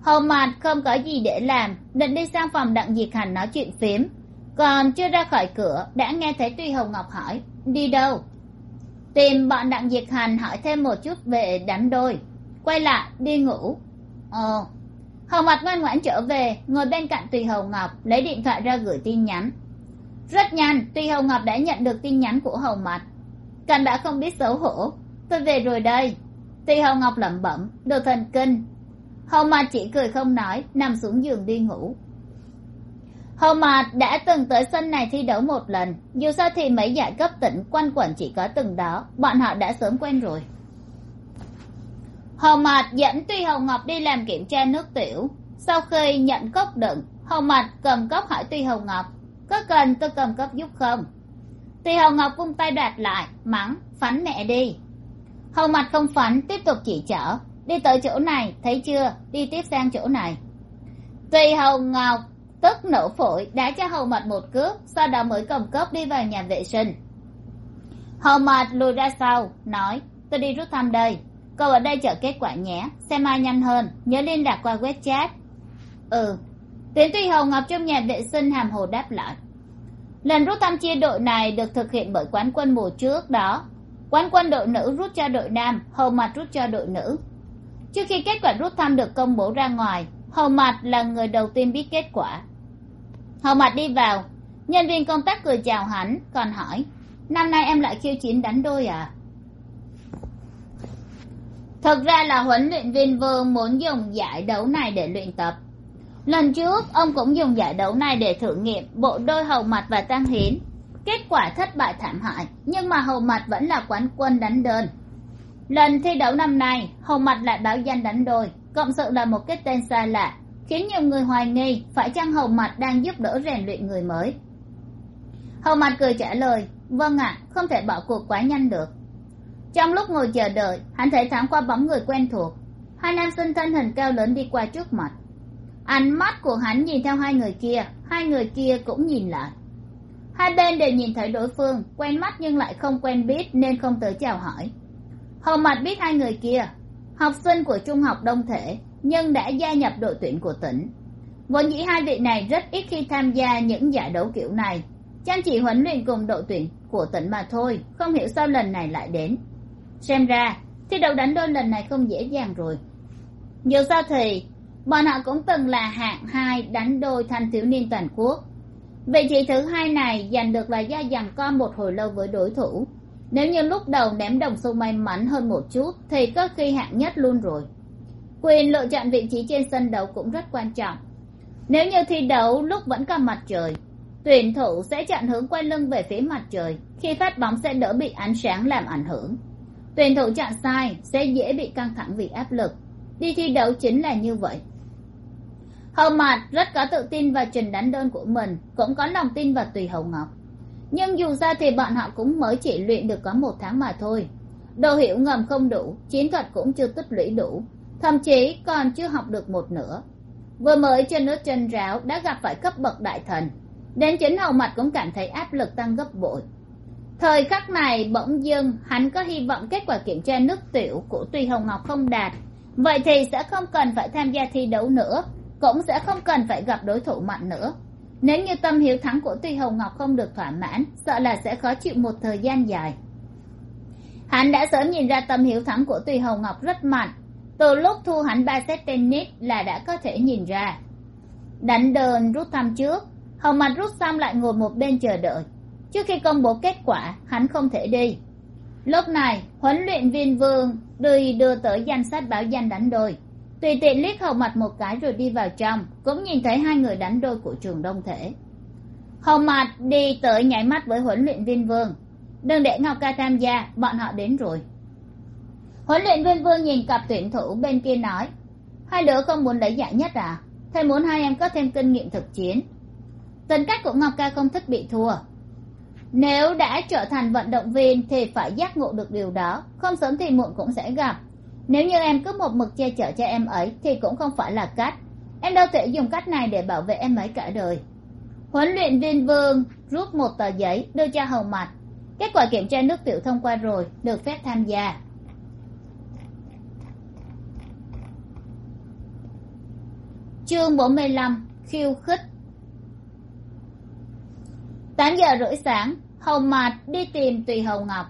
hầu Mạt không có gì để làm, định đi sang phòng đặng diệt hành nói chuyện phiếm. Còn chưa ra khỏi cửa, đã nghe thấy tuy hồng ngọc hỏi, đi đâu? Tìm bọn đặng diệt hành hỏi thêm một chút về đám đôi. Quay lại, đi ngủ. Ồ hầu mặt ngoan ngoãn trở về, ngồi bên cạnh tùy Hồng ngọc, lấy điện thoại ra gửi tin nhắn. Rất nhanh tùy Hồng ngọc đã nhận được tin nhắn của hầu mặt Cần đã không biết xấu hổ. Tôi về rồi đây. Tùy Hồng ngọc lẩm bẩm, đồ thần kinh hầu mặt chỉ cười không nói, nằm xuống giường đi ngủ. Hầu mặt đã từng tới sân này thi đấu một lần, dù sao thì mấy giải cấp tỉnh quanh quẩn chỉ có từng đó, bọn họ đã sớm quen rồi. Hầu mặt dẫn tuy hầu ngọc đi làm kiểm tra nước tiểu. Sau khi nhận cốc đựng hầu mặt cầm cốc hỏi tuy hầu ngọc, có cần tôi cầm cốc giúp không? Tuy hầu ngọc vung tay đoạt lại, mắng phắn mẹ đi. Hầu mặt không phắn tiếp tục chỉ chở đi tới chỗ này, thấy chưa? Đi tiếp sang chỗ này. Tùy hầu ngọc, tức nổ phổi đã cho hầu mặt một cước, sau đó mới cầm cốc đi vào nhà vệ sinh. Hầu mặt lùi ra sau, nói, tôi đi rút thăm đây. Cậu ở đây chờ kết quả nhé, xem ai nhanh hơn, nhớ liên lạc qua web chat. Ừ. Tiến tùy hầu ngọc trong nhà vệ sinh hàm hồ đáp lại, lần rút thăm chia đội này được thực hiện bởi quán quân mùa trước đó. Quán quân đội nữ rút cho đội nam, hầu mặt rút cho đội nữ trước khi kết quả rút thăm được công bố ra ngoài, hầu mặt là người đầu tiên biết kết quả. Hầu mặt đi vào, nhân viên công tác cười chào hắn, còn hỏi, năm nay em lại khiêu chiến đánh đôi à? Thực ra là huấn luyện viên vương muốn dùng giải đấu này để luyện tập. Lần trước, ông cũng dùng giải đấu này để thử nghiệm bộ đôi hầu mặt và tăng hiến. Kết quả thất bại thảm hại, nhưng mà hầu mặt vẫn là quán quân đánh đơn lần thi đấu năm nay Hồng mặt lại báo danh đánh đôi. Cộng sự là một cái tên xa lạ, khiến nhiều người hoài nghi phải chăng Hồng mặt đang giúp đỡ rèn luyện người mới. Hồng mặt cười trả lời vâng ạ, không thể bỏ cuộc quá nhanh được. Trong lúc ngồi chờ đợi, hắn thấy thoáng qua bóng người quen thuộc. Hai nam sinh thân hình cao lớn đi qua trước mặt. Ánh mắt của hắn nhìn theo hai người kia, hai người kia cũng nhìn lại. Hai bên đều nhìn thấy đối phương, quen mắt nhưng lại không quen biết nên không tới chào hỏi hầu mặt biết hai người kia. Học sinh của trung học đông thể, nhưng đã gia nhập đội tuyển của tỉnh. Vốn dĩ hai vị này rất ít khi tham gia những giải đấu kiểu này. Chăm chỉ huấn luyện cùng đội tuyển của tỉnh mà thôi, không hiểu sao lần này lại đến. Xem ra, thi đấu đánh đôi lần này không dễ dàng rồi. Dù sao thì, bọn họ cũng từng là hạng hai đánh đôi thanh thiếu niên toàn quốc. Vị trí thứ hai này giành được là do giằng co một hồi lâu với đối thủ nếu như lúc đầu ném đồng xu may mắn hơn một chút, thì có khi hạng nhất luôn rồi. Quyền lựa chọn vị trí trên sân đấu cũng rất quan trọng. Nếu như thi đấu lúc vẫn còn mặt trời, tuyển thủ sẽ chọn hướng quay lưng về phía mặt trời. Khi phát bóng sẽ đỡ bị ánh sáng làm ảnh hưởng. Tuyển thủ chọn sai sẽ dễ bị căng thẳng vì áp lực. Đi thi đấu chính là như vậy. Hầu mặt rất có tự tin vào trình đánh đơn của mình, cũng có lòng tin vào tùy hầu ngọc nhưng dù ra thì bọn họ cũng mới chỉ luyện được có một tháng mà thôi. Đồ hiểu ngầm không đủ, chiến thuật cũng chưa tích lũy đủ, thậm chí còn chưa học được một nửa. Vừa mới chân nước chân ráo đã gặp phải cấp bậc đại thần, đến chính hầu mặt cũng cảm thấy áp lực tăng gấp bội. Thời khắc này bỗng dưng, hắn có hy vọng kết quả kiểm tra nước tiểu của tùy hồng ngọc không đạt. Vậy thì sẽ không cần phải tham gia thi đấu nữa, cũng sẽ không cần phải gặp đối thủ mạnh nữa nếu như tâm hiếu thắng của tuy hồng ngọc không được thỏa mãn, sợ là sẽ khó chịu một thời gian dài. Hắn đã sớm nhìn ra tâm hiếu thắng của tuy hồng ngọc rất mạnh từ lúc thu hắn ba set tennis là đã có thể nhìn ra. Đánh đơn rút thăm trước hồng mặt rút xong lại ngồi một bên chờ đợi. Trước khi công bố kết quả, hắn không thể đi. Lúc này, huấn luyện viên vương đưa đưa tới danh sách báo danh đánh đôi tùy tiện liếc hầu mặt một cái rồi đi vào trong, cũng nhìn thấy hai người đánh đôi của trường đông thể hầu mặt đi tới nháy mắt với huấn luyện viên vương. Đừng để ngọc ca tham gia, bọn họ đến rồi. Huấn luyện viên vương nhìn cặp tuyển thủ bên kia nói, hai đứa không muốn lấy giải nhất à? Thầy muốn hai em có thêm kinh nghiệm thực chiến. Tính cách của ngọc ca không thích bị thua. Nếu đã trở thành vận động viên thì phải giác ngộ được điều đó, không sớm thì muộn cũng sẽ gặp nếu như em cứ một mực che chở cho em ấy, thì cũng không phải là cách. Em đâu thể dùng cách này để bảo vệ em ấy cả đời. Huấn luyện viên vương rút một tờ giấy, đưa cho hầu mặt kết quả kiểm tra nước tiểu thông qua rồi, được phép tham gia. Chương bốn mươi lăm, khiêu khích. Tám giờ rưỡi sáng, hầu mạt đi tìm tùy hầu ngọc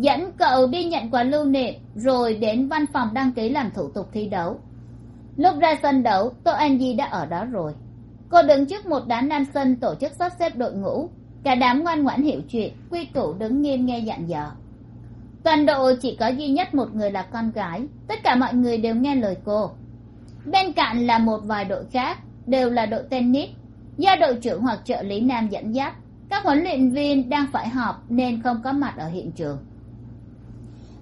dẫn cậu đi nhận quà lưu niệm, rồi đến văn phòng đăng ký làm thủ tục thi đấu. Lúc ra sân đấu, tô an di đã ở đó rồi. Cô đứng trước một đám nam sinh tổ chức sắp xếp đội ngũ. Cả đám ngoan ngoãn hiểu chuyện, quy củ đứng nghiêm nghe dặn dò. Toàn đội chỉ có duy nhất một người là con gái. Tất cả mọi người đều nghe lời cô. Bên cạnh là một vài đội khác, đều là đội tennis. Do đội trưởng hoặc trợ lý nam dẫn dắt, các huấn luyện viên đang phải họp nên không có mặt ở hiện trường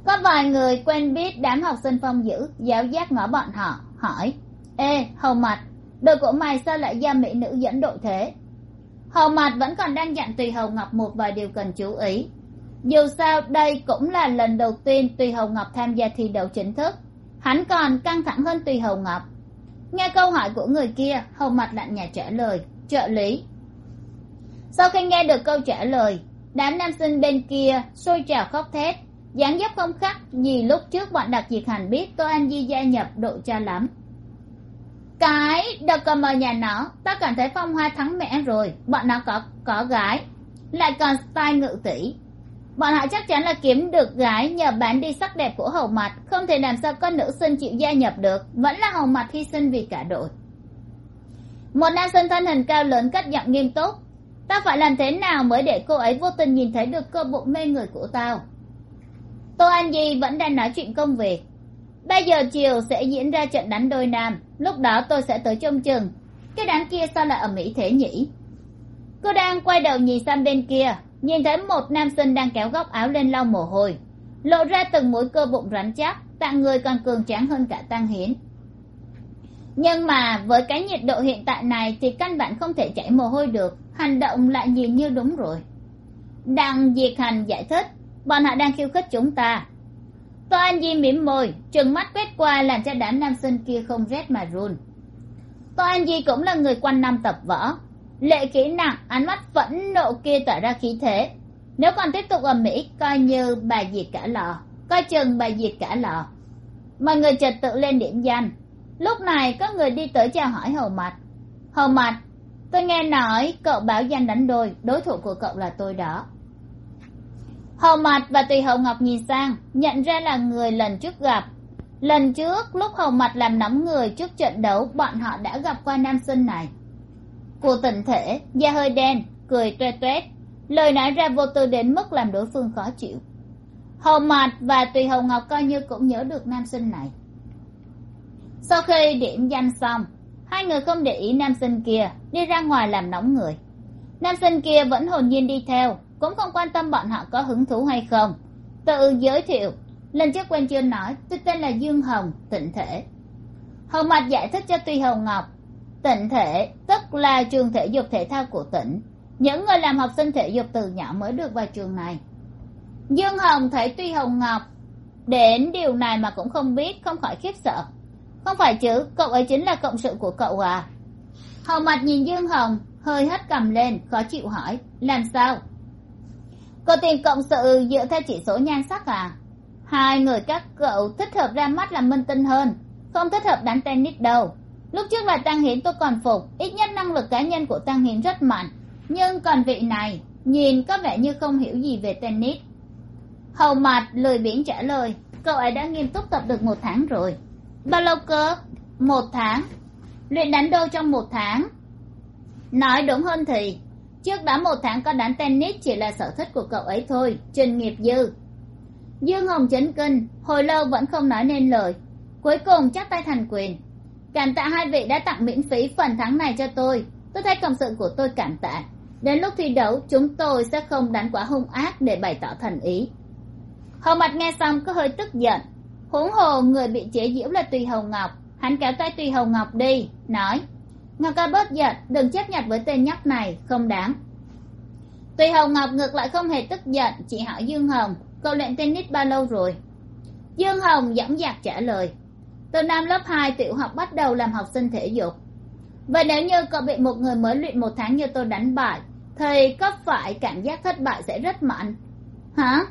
có vài người quen biết đám học sinh phong dữ, giáo giác ngõ bọn họ, hỏi, ê, hầu mặt đội của mày sao lại do mỹ nữ dẫn đội thế? Hầu mặt vẫn còn đang dặn tùy hầu ngọc một vài điều cần chú ý. Dù sao, đây cũng là lần đầu tiên tùy hầu ngọc tham gia thi đấu chính thức. Hắn còn căng thẳng hơn tùy hầu ngọc. Nghe câu hỏi của người kia, hầu mặt lạnh nhạt trả lời, trợ lý. Sau khi nghe được câu trả lời, đám nam sinh bên kia sôi trào khóc thét dáng dấp không khác gì lúc trước bọn đặc diệt hành biết tô anh di gia nhập độ cha lắm. Cái đợt cờ mờ nhà nó, ta cảm thấy phong hoa thắng mẹ rồi, bọn nó có có gái. Lại còn style ngự tỷ. Bọn họ chắc chắn là kiếm được gái nhờ bán đi sắc đẹp của hầu mặt, không thể làm sao có nữ sinh chịu gia nhập được, vẫn là hầu mặt hy sinh vì cả đội. Một nam sinh thân hình cao lớn cất giọng nghiêm túc, ta phải làm thế nào mới để cô ấy vô tình nhìn thấy được cơ bụng mê người của tao? Tô an di vẫn đang nói chuyện công việc. Bây giờ chiều sẽ diễn ra trận đánh đôi nam, lúc đó tôi sẽ tới trông chừng. Cái đám kia sao lại ở mỹ thế nhỉ? Cô đang quay đầu nhìn sang bên kia, nhìn thấy một nam sinh đang kéo góc áo lên lau mồ hôi. Lộ ra từng mũi cơ bụng rắn chắc, tạng người còn cường tráng hơn cả tăng hiến. Nhưng mà với cái nhiệt độ hiện tại này thì căn bản không thể chảy mồ hôi được, hành động lại nhìn như đúng rồi. Đặng diệt hành giải thích bọn họ đang khiêu khích chúng ta. Tô an di mỉm môi, trừng mắt quét qua làm cho đám nam sinh kia không rét mà run. Tô an di cũng là người quanh năm tập võ. Lệ kỹ nặng ánh mắt phẫn nộ kia tỏa ra khí thế. Nếu còn tiếp tục ở mỹ, coi như bà diệt cả lò. Coi chừng bà diệt cả lò. Mọi người trật tự lên điểm danh. Lúc này có người đi tới chào hỏi hầu mặt hầu mặt tôi nghe nói cậu báo danh đánh đôi, đối thủ của cậu là tôi đó hầu mặt và tùy hầu ngọc nhìn sang, nhận ra là người lần trước gặp. Lần trước, lúc hầu mặt làm nóng người trước trận đấu, bọn họ đã gặp qua nam sinh này. Của tình thể, da hơi đen, cười toe toét lời nói ra vô tư đến mức làm đối phương khó chịu. Hầu mặt và tùy hầu ngọc coi như cũng nhớ được nam sinh này. Sau khi điểm danh xong, hai người không để ý nam sinh kia, đi ra ngoài làm nóng người. Nam sinh kia vẫn hồn nhiên đi theo cũng không quan tâm bọn họ có hứng thú hay không. Tự giới thiệu. Lần trước quen chưa nói, tôi tên là dương hồng, tịnh thể. Hầu mặt giải thích cho tuy hồng ngọc, tịnh thể, tức là trường thể dục thể thao của tỉnh. Những người làm học sinh thể dục từ nhỏ mới được vào trường này. Dương hồng thấy tuy hồng ngọc đến điều này mà cũng không biết, không khỏi khiếp sợ. Không phải chứ, cậu ấy chính là cộng sự của cậu à? Hầu mặt nhìn dương hồng, hơi hất cầm lên, khó chịu hỏi, làm sao? Cậu tìm cộng sự dựa theo chỉ số nhan sắc à? Hai người các cậu thích hợp ra mắt làm minh tinh hơn, không thích hợp đánh tennis đâu. Lúc trước là tăng hiến tôi còn phục, ít nhất năng lực cá nhân của tăng hiến rất mạnh. Nhưng còn vị này, nhìn có vẻ như không hiểu gì về tennis. Hầu mặt lười biếng trả lời, cậu ấy đã nghiêm túc tập được một tháng rồi. Bao lâu cơ? Một tháng. Luyện đánh đô trong một tháng. Nói đúng hơn thì trước đó một tháng có đánh tennis chỉ là sở thích của cậu ấy thôi, chuyên nghiệp dư. Dương hồng chấn kinh, hồi lâu vẫn không nói nên lời. Cuối cùng chắc tay thành quyền. Cảm tạ hai vị đã tặng miễn phí phần thắng này cho tôi. Tôi thấy cộng sự của tôi cảm tạ. Đến lúc thi đấu, chúng tôi sẽ không đánh quá hung ác để bày tỏ thành ý. Hồng mặt nghe xong có hơi tức giận. Huống hồ người bị chế giễu là tùy Hồng ngọc. Hắn kéo tay tùy Hồng ngọc đi, nói ngọc ca bớt giận, đừng chấp nhận với tên nhóc này, không đáng. Tùy Hồng ngọc ngược lại không hề tức giận, chỉ hỏi dương hồng cậu luyện tennis bao lâu rồi? Dương hồng dõng dạc trả lời, từ năm lớp hai tiểu học bắt đầu làm học sinh thể dục. Vậy nếu như cậu bị một người mới luyện một tháng như tôi đánh bại, thì có phải cảm giác thất bại sẽ rất mạnh? Hả?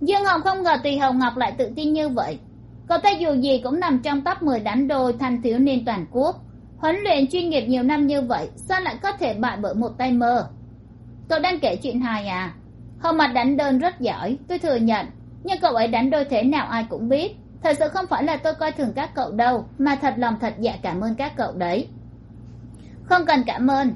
Dương hồng không ngờ tùy hồng ngọc lại tự tin như vậy. Cậu ta dù gì cũng nằm trong top mười đánh đôi thanh thiếu niên toàn quốc huấn luyện chuyên nghiệp nhiều năm như vậy, sao lại có thể bại bởi một tay mơ? Cậu đang kể chuyện hài à? Hồng mặt đánh đơn rất giỏi, tôi thừa nhận. Nhưng cậu ấy đánh đôi thế nào ai cũng biết. Thật sự không phải là tôi coi thường các cậu đâu, mà thật lòng thật dạ cảm ơn các cậu đấy. Không cần cảm ơn.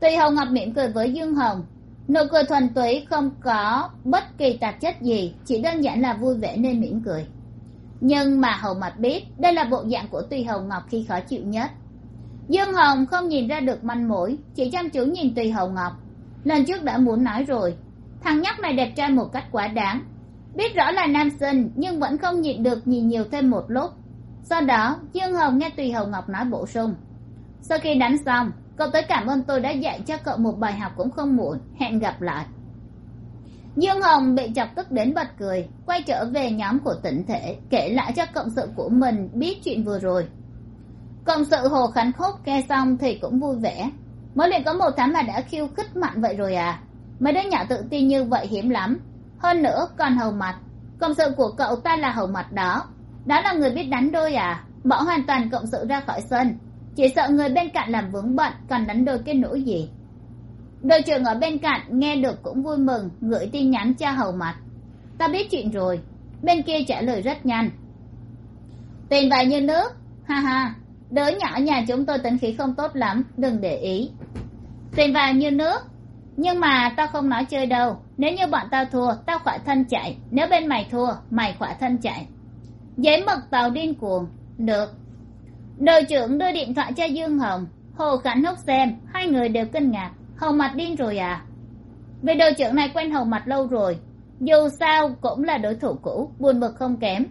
Tùy hồng ngọc mỉm cười với dương hồng. Nụ cười thuần túy không có bất kỳ tạp chất gì, chỉ đơn giản là vui vẻ nên mỉm cười. Nhưng mà hầu mặt biết đây là bộ dạng của tùy hồng ngọc khi khó chịu nhất dương hồng không nhìn ra được manh mối, chỉ chăm chú nhìn tùy Hậu ngọc. Lần trước đã muốn nói rồi. Thằng nhóc này đẹp trai một cách quá đáng. Biết rõ là nam sinh, nhưng vẫn không nhịn được nhìn nhiều thêm một lúc. Sau đó, dương hồng nghe tùy Hậu ngọc nói bổ sung. Sau khi đánh xong, cậu tới cảm ơn tôi đã dạy cho cậu một bài học cũng không muộn. Hẹn gặp lại. Dương hồng bị chọc tức đến bật cười, quay trở về nhóm của tỉnh thể, kể lại cho cộng sự của mình biết chuyện vừa rồi cộng sự hồ khánh khúc nghe xong thì cũng vui vẻ. Mới liền có một tháng mà đã khiêu khích mạnh vậy rồi à. Mấy đứa nhỏ tự tin như vậy hiếm lắm. Hơn nữa còn hầu mặt. Cộng sự của cậu ta là hầu mặt đó. Đó là người biết đánh đôi à. Bỏ hoàn toàn cộng sự ra khỏi sân. Chỉ sợ người bên cạnh làm vướng bận, còn đánh đôi cái nỗi gì. Đội trưởng ở bên cạnh nghe được cũng vui mừng, gửi tin nhắn cho hầu mặt. Ta biết chuyện rồi. Bên kia trả lời rất nhanh. Tiền vài như nước. Ha ha đứa nhỏ nhà chúng tôi tính khí không tốt lắm, đừng để ý. Tiền vào như nước. Nhưng mà tao không nói chơi đâu. Nếu như bọn tao thua, tao khỏa thân chạy. Nếu bên mày thua, mày khỏa thân chạy. Giấy mực tàu điên cuồng. Được. Đội trưởng đưa điện thoại cho dương hồng. Hồ khánh húc xem, hai người đều kinh ngạc. Hầu mặt điên rồi à? Vì đội trưởng này quen hầu mặt lâu rồi. Dù sao cũng là đối thủ cũ, buồn bực không kém.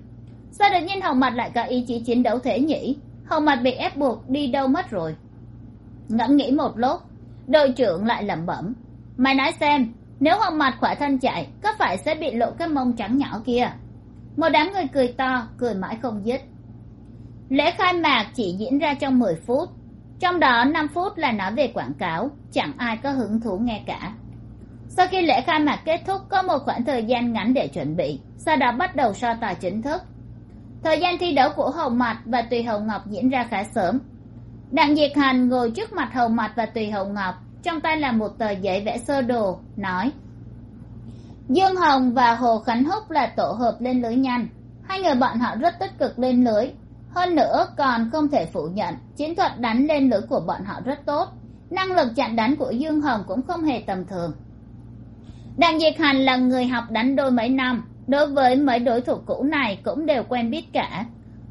Sao đột nhiên hầu mặt lại có ý chí chiến đấu thế nhỉ? Hồng mặt bị ép buộc đi đâu mất rồi? Ngẫm nghĩ một lúc, đội trưởng lại lẩm bẩm. Mày nói xem, nếu hồng mặt khỏa thân chạy, có phải sẽ bị lộ cái mông trắng nhỏ kia? Một đám người cười to, cười mãi không dứt. Lễ khai mạc chỉ diễn ra trong mười phút. Trong đó năm phút là nói về quảng cáo, chẳng ai có hứng thú nghe cả. Sau khi lễ khai mạc kết thúc, có một khoảng thời gian ngắn để chuẩn bị, sau đó bắt đầu so tài chính thức thời gian thi đấu của hầu mặt và tùy hầu ngọc diễn ra khá sớm. Đặng diệt hành ngồi trước mặt hầu mặt và tùy hầu ngọc, trong tay là một tờ giấy vẽ sơ đồ, nói, dương hồng và hồ khánh húc là tổ hợp lên lưới nhanh. Hai người bọn họ rất tích cực lên lưới. Hơn nữa còn không thể phủ nhận, chiến thuật đánh lên lưới của bọn họ rất tốt. Năng lực chặn đánh của dương hồng cũng không hề tầm thường. Đặng diệt hành là người học đánh đôi mấy năm đối với mấy đối thủ cũ này cũng đều quen biết cả.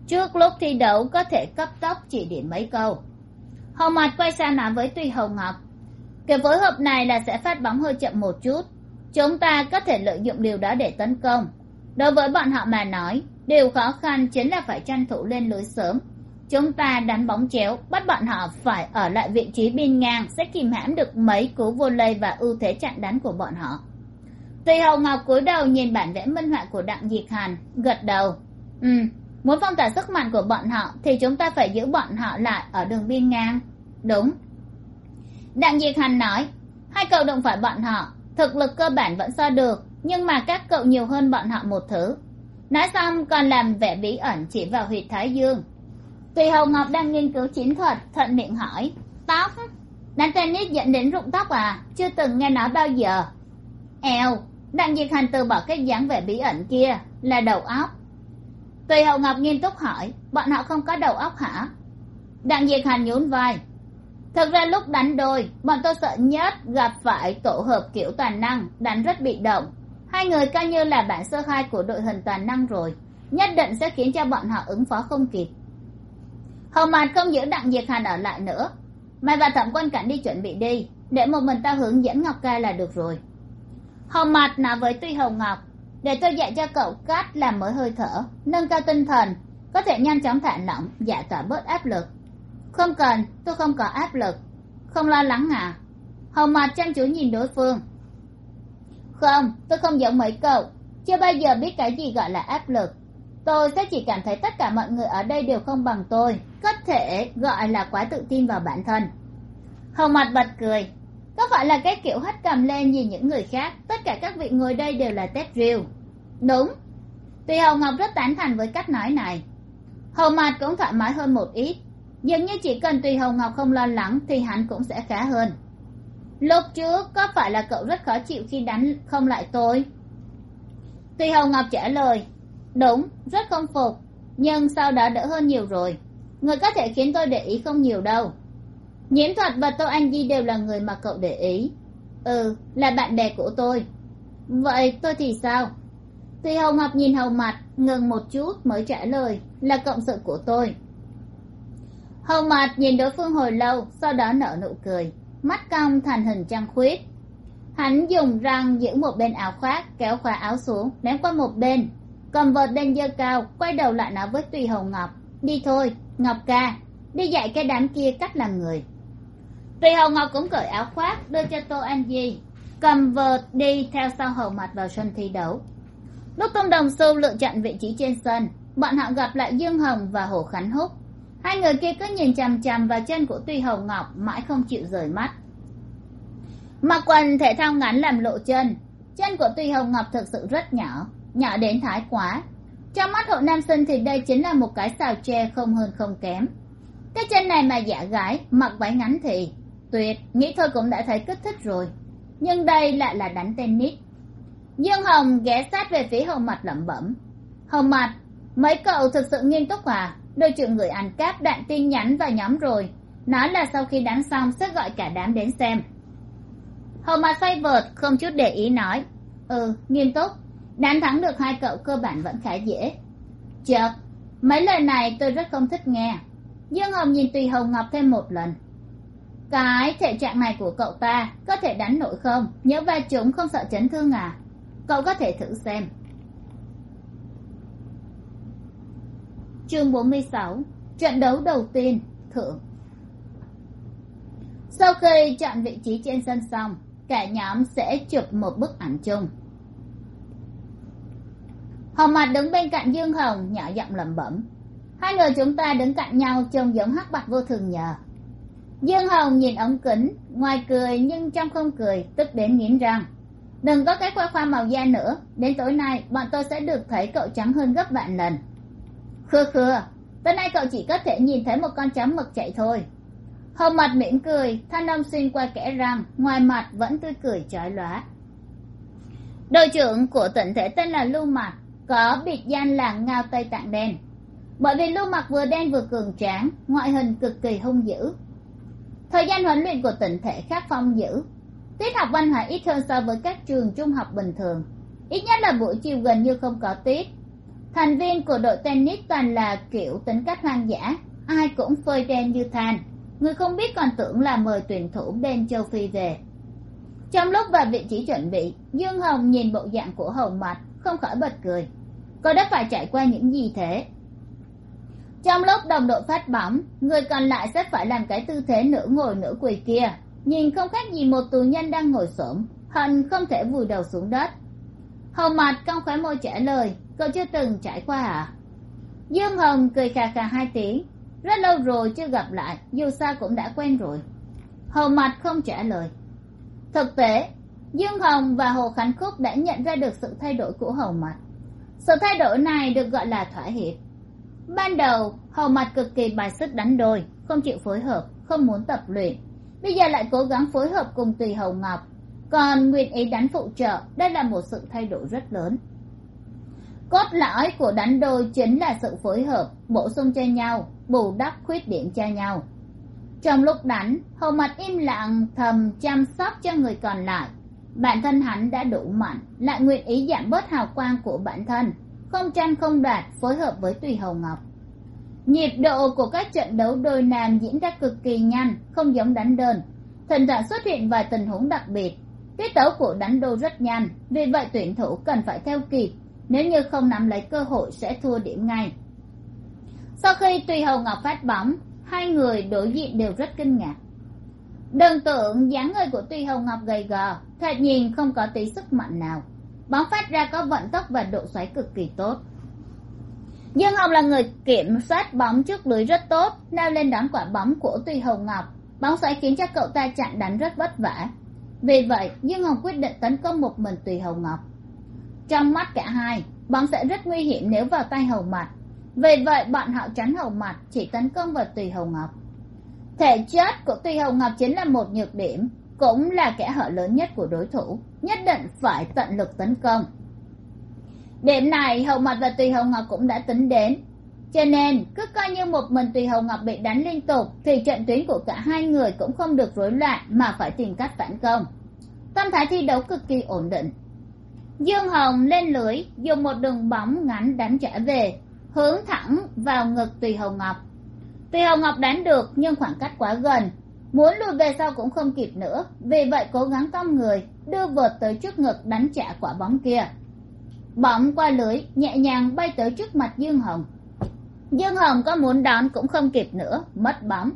Trước lúc thi đấu có thể cấp tốc chỉ điểm mấy câu. Hầu mặt quay sang nói với tùy hầu ngọc kiểu phối hợp này là sẽ phát bóng hơi chậm một chút. Chúng ta có thể lợi dụng điều đó để tấn công. Đối với bọn họ mà nói, điều khó khăn chính là phải tranh thủ lên lưới sớm. Chúng ta đánh bóng chéo, bắt bọn họ phải ở lại vị trí biên ngang sẽ kìm hãm được mấy cú vô lây và ưu thế chặn đánh của bọn họ tùy hầu ngọc cúi đầu nhìn bản vẽ minh họa của đặng diệt hàn gật đầu. Ừ muốn phong tỏa sức mạnh của bọn họ thì chúng ta phải giữ bọn họ lại ở đường biên ngang. Đúng. Đặng diệt hàn nói, hai cậu đụng phải bọn họ, thực lực cơ bản vẫn so được, nhưng mà các cậu nhiều hơn bọn họ một thứ. Nói xong, còn làm vẻ bí ẩn chỉ vào huyệt thái dương. Tùy hầu ngọc đang nghiên cứu chiến thuật, thuận miệng hỏi, tóc? Đánh tennis dẫn đến rụng tóc à? Chưa từng nghe nói bao giờ. Eo đặng diệt hành từ bỏ cái dáng vẻ bí ẩn kia là đầu óc. Tùy hậu ngọc nghiêm túc hỏi, bọn họ không có đầu óc hả? Đặng diệt hành nhún vai. Thực ra lúc đánh đôi, bọn tôi sợ nhất gặp phải tổ hợp kiểu toàn năng, đánh rất bị động. Hai người coi như là bản sơ khai của đội hình toàn năng rồi, nhất định sẽ khiến cho bọn họ ứng phó không kịp. Hầu mạt không giữ đặng diệt hành ở lại nữa mày và thẩm quân cảnh đi chuẩn bị đi, để một mình tao hướng dẫn ngọc ca là được rồi hầu mặt nói với tuy hồng ngọc. Để tôi dạy cho cậu cách làm mới hơi thở, nâng cao tinh thần, có thể nhanh chóng thả lỏng, giải tỏa bớt áp lực. Không cần, tôi không có áp lực. Không lo lắng à? Hầu mặt chăm chú nhìn đối phương. Không, tôi không giống mấy cậu. Chưa bao giờ biết cái gì gọi là áp lực. Tôi sẽ chỉ cảm thấy tất cả mọi người ở đây đều không bằng tôi. Có thể gọi là quá tự tin vào bản thân. Hầu mặt bật cười có phải là cái kiểu hất cầm lên nhìn những người khác? Tất cả các vị ngồi đây đều là tết riêu đúng. Tuy hầu ngọc rất tán thành với cách nói này. Hầu mặt cũng thoải mái hơn một ít. Dường như chỉ cần tùy hầu ngọc không lo lắng thì hắn cũng sẽ khá hơn. Lúc trước, có phải là cậu rất khó chịu khi đánh không lại tôi? Tùy hầu ngọc trả lời, đúng, rất không phục, nhưng sau đó đỡ hơn nhiều rồi. Người có thể khiến tôi để ý không nhiều đâu nhiễm thuật và tô anh di đều là người mà cậu để ý. Ừ là bạn bè của tôi. Vậy tôi thì sao? Tuy hầu ngọc nhìn hầu mặt, ngừng một chút mới trả lời, là cộng sự của tôi. Hầu mặt nhìn đối phương hồi lâu, sau đó nở nụ cười, mắt cong thành hình trăng khuyết. Hắn dùng răng giữ một bên áo khoác, kéo khóa áo xuống, ném qua một bên. Cầm vợt lên dơ cao, quay đầu lại nói với tùy hầu ngọc, đi thôi, ngọc ca, đi dạy cái đám kia cách làm người tùy hầu ngọc cũng cởi áo khoác, đưa cho tô an di cầm vợt đi theo sau hầu mặt vào sân thi đấu. Lúc công đồng xô lựa chọn vị trí trên sân, bọn họ gặp lại dương hồng và hồ khánh húc. Hai người kia cứ nhìn chằm chằm vào chân của tuy hồng ngọc, mãi không chịu rời mắt. Mặc quần thể thao ngắn làm lộ chân chân của tuy hồng ngọc thực sự rất nhỏ nhỏ đến thái quá. Trong mắt hộ nam sinh thì đây chính là một cái xào tre không hơn không kém. Cái chân này mà giả gái, mặc váy ngắn thì tuyệt, nghĩ thôi cũng đã thấy kích thích rồi. Nhưng đây lại là đánh tennis. Dương hồng ghé sát về phía hồng mặt lẩm bẩm. Hồng mặt mấy cậu thực sự nghiêm túc à? Đôi chuyện người ăn cáp đạn tin nhắn vào nhóm rồi. Nói là sau khi đánh xong sẽ gọi cả đám đến xem. Hồng mặt xoay vợt, không chút để ý nói. Ừ nghiêm túc. Đánh thắng được hai cậu cơ bản vẫn khá dễ. Chợt, mấy lời này tôi rất không thích nghe. Dương hồng nhìn tùy hồng ngọc thêm một lần cái thể trạng này của cậu ta có thể đánh nổi không? Nhớ va chúng không sợ chấn thương à? Cậu có thể thử xem. Chương bốn mươi sáu. Trận đấu đầu tiên thượng sau khi chọn vị trí trên sân xong, cả nhóm sẽ chụp một bức ảnh chung. Hồng mặt đứng bên cạnh dương hồng, nhỏ giọng lẩm bẩm. Hai người chúng ta đứng cạnh nhau trông giống hắc bạch vô thường nhờ dương hồng nhìn ống kính ngoài cười nhưng trong không cười, tức đến nghiến răng. Đừng có cái khoe khoa màu da nữa, đến tối nay bọn tôi sẽ được thấy cậu trắng hơn gấp vạn lần. Khưa khưa, tối nay cậu chỉ có thể nhìn thấy một con chấm mực chạy thôi. Hồng mặt mỉm cười, thanh âm xuyên qua kẽ răng, ngoài mặt vẫn tươi cười chói lóa. Đội trưởng của tỉnh thể tên là lưu mặt có biệt danh là ngao tây tạng đen. Bởi vì lưu mặt vừa đen vừa cường tráng, ngoại hình cực kỳ hung dữ thời gian huấn luyện của tỉnh thể khác phong dữ. Tiết học văn hóa ít hơn so với các trường trung học bình thường. Ít nhất là buổi chiều gần như không có tiết. Thành viên của đội tennis toàn là kiểu tính cách hoang dã, ai cũng phơi đen như than. Người không biết còn tưởng là mời tuyển thủ bên châu phi về. Trong lúc vào vị trí chuẩn bị, dương hồng nhìn bộ dạng của Hồng mặt không khỏi bật cười. Cô đã phải trải qua những gì thế? Trong lúc đồng đội phát bóng người còn lại sẽ phải làm cái tư thế nửa ngồi nửa quỳ kia. Nhìn không khác gì một tù nhân đang ngồi xổm, hận không thể vùi đầu xuống đất. Hầu mặt cong khóe môi trả lời, cậu chưa từng trải qua à? Dương hồng cười khà khà hai tiếng, rất lâu rồi chưa gặp lại, dù sao cũng đã quen rồi. Hầu mặt không trả lời. Thực tế, dương hồng và hồ khánh khúc đã nhận ra được sự thay đổi của hầu mặt sự thay đổi này được gọi là thỏa hiệp ban đầu, hầu mặt cực kỳ bài sức đánh đôi, không chịu phối hợp, không muốn tập luyện. Bây giờ lại cố gắng phối hợp cùng tùy hầu ngọc. Còn nguyện ý đánh phụ trợ, đây là một sự thay đổi rất lớn. Cốt lõi của đánh đôi chính là sự phối hợp, bổ sung cho nhau, bù đắp khuyết điểm cho nhau. Trong lúc đánh, hầu mặt im lặng thầm chăm sóc cho người còn lại. Bản thân hắn đã đủ mạnh, lại nguyện ý giảm bớt hào quang của bản thân không tranh không đoạt, phối hợp với tùy hầu ngọc. Nhịp độ của các trận đấu đôi nam diễn ra cực kỳ nhanh, không giống đánh đơn. Thỉnh thoảng xuất hiện vài tình huống đặc biệt. Tiết tấu của đánh đôi rất nhanh, vì vậy tuyển thủ cần phải theo kịp. Nếu như không nắm lấy cơ hội sẽ thua điểm ngay. Sau khi tùy hầu ngọc phát bóng, hai người đối diện đều rất kinh ngạc. Đừng tưởng dáng người của tùy hầu ngọc gầy gò thật nhìn không có tí sức mạnh nào bóng phát ra có vận tốc và độ xoáy cực kỳ tốt. Dương hồng là người kiểm soát bóng trước lưới rất tốt, nao lên đón quả bóng của tùy hồng ngọc. Bóng xoáy khiến cho cậu ta chặn đánh rất vất vả. Vì vậy, dương hồng quyết định tấn công một mình tùy hồng ngọc. Trong mắt cả hai, bóng sẽ rất nguy hiểm nếu vào tay hầu mặt vì vậy, bọn họ tránh hầu mặt chỉ tấn công vào tùy hầu ngọc. Thể chất của tùy hầu ngọc chính là một nhược điểm cũng là kẻ hở lớn nhất của đối thủ, nhất định phải tận lực tấn công. Điểm này hầu mặt và tùy hầu ngọc cũng đã tính đến. Cho nên, cứ coi như một mình tùy hầu ngọc bị đánh liên tục, thì trận tuyến của cả hai người cũng không được rối loạn mà phải tìm cách phản công. Tâm thái thi đấu cực kỳ ổn định. Dương hồng lên lưới, dùng một đường bóng ngắn đánh trả về, hướng thẳng vào ngực tùy hồng ngọc. Tùy hồng ngọc đánh được, nhưng khoảng cách quá gần muốn lùi về sau cũng không kịp nữa. Vì vậy cố gắng cong người, đưa vợt tới trước ngực đánh trả quả bóng kia. Bóng qua lưới, nhẹ nhàng bay tới trước mặt dương hồng. Dương hồng có muốn đón cũng không kịp nữa, mất bóng.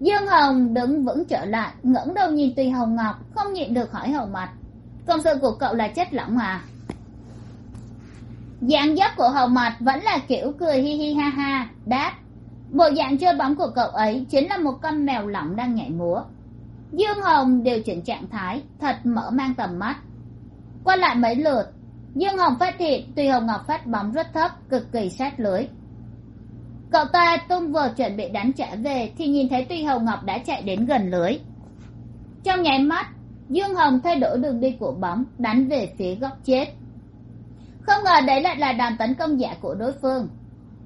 Dương hồng đứng vững trở lại, ngẩng đầu nhìn tùy hồng ngọc, không nhịn được hỏi hầu mặt công sự của cậu là chất lỏng à dạng dấp của hầu mặt vẫn là kiểu cười hi hi ha ha, đáp bộ dạng chơi bóng của cậu ấy chính là một con mèo lỏng đang nhảy múa. Dương hồng điều chỉnh trạng thái, thật mở mang tầm mắt. Qua lại mấy lượt, dương hồng phát hiện Tuy hồng ngọc phát bóng rất thấp, cực kỳ sát lưới. Cậu ta tung vừa chuẩn bị đánh trả về thì nhìn thấy Tuy hồng ngọc đã chạy đến gần lưới. Trong nháy mắt, dương hồng thay đổi đường đi của bóng, đánh về phía góc chết. Không ngờ đấy lại là đòn tấn công giả của đối phương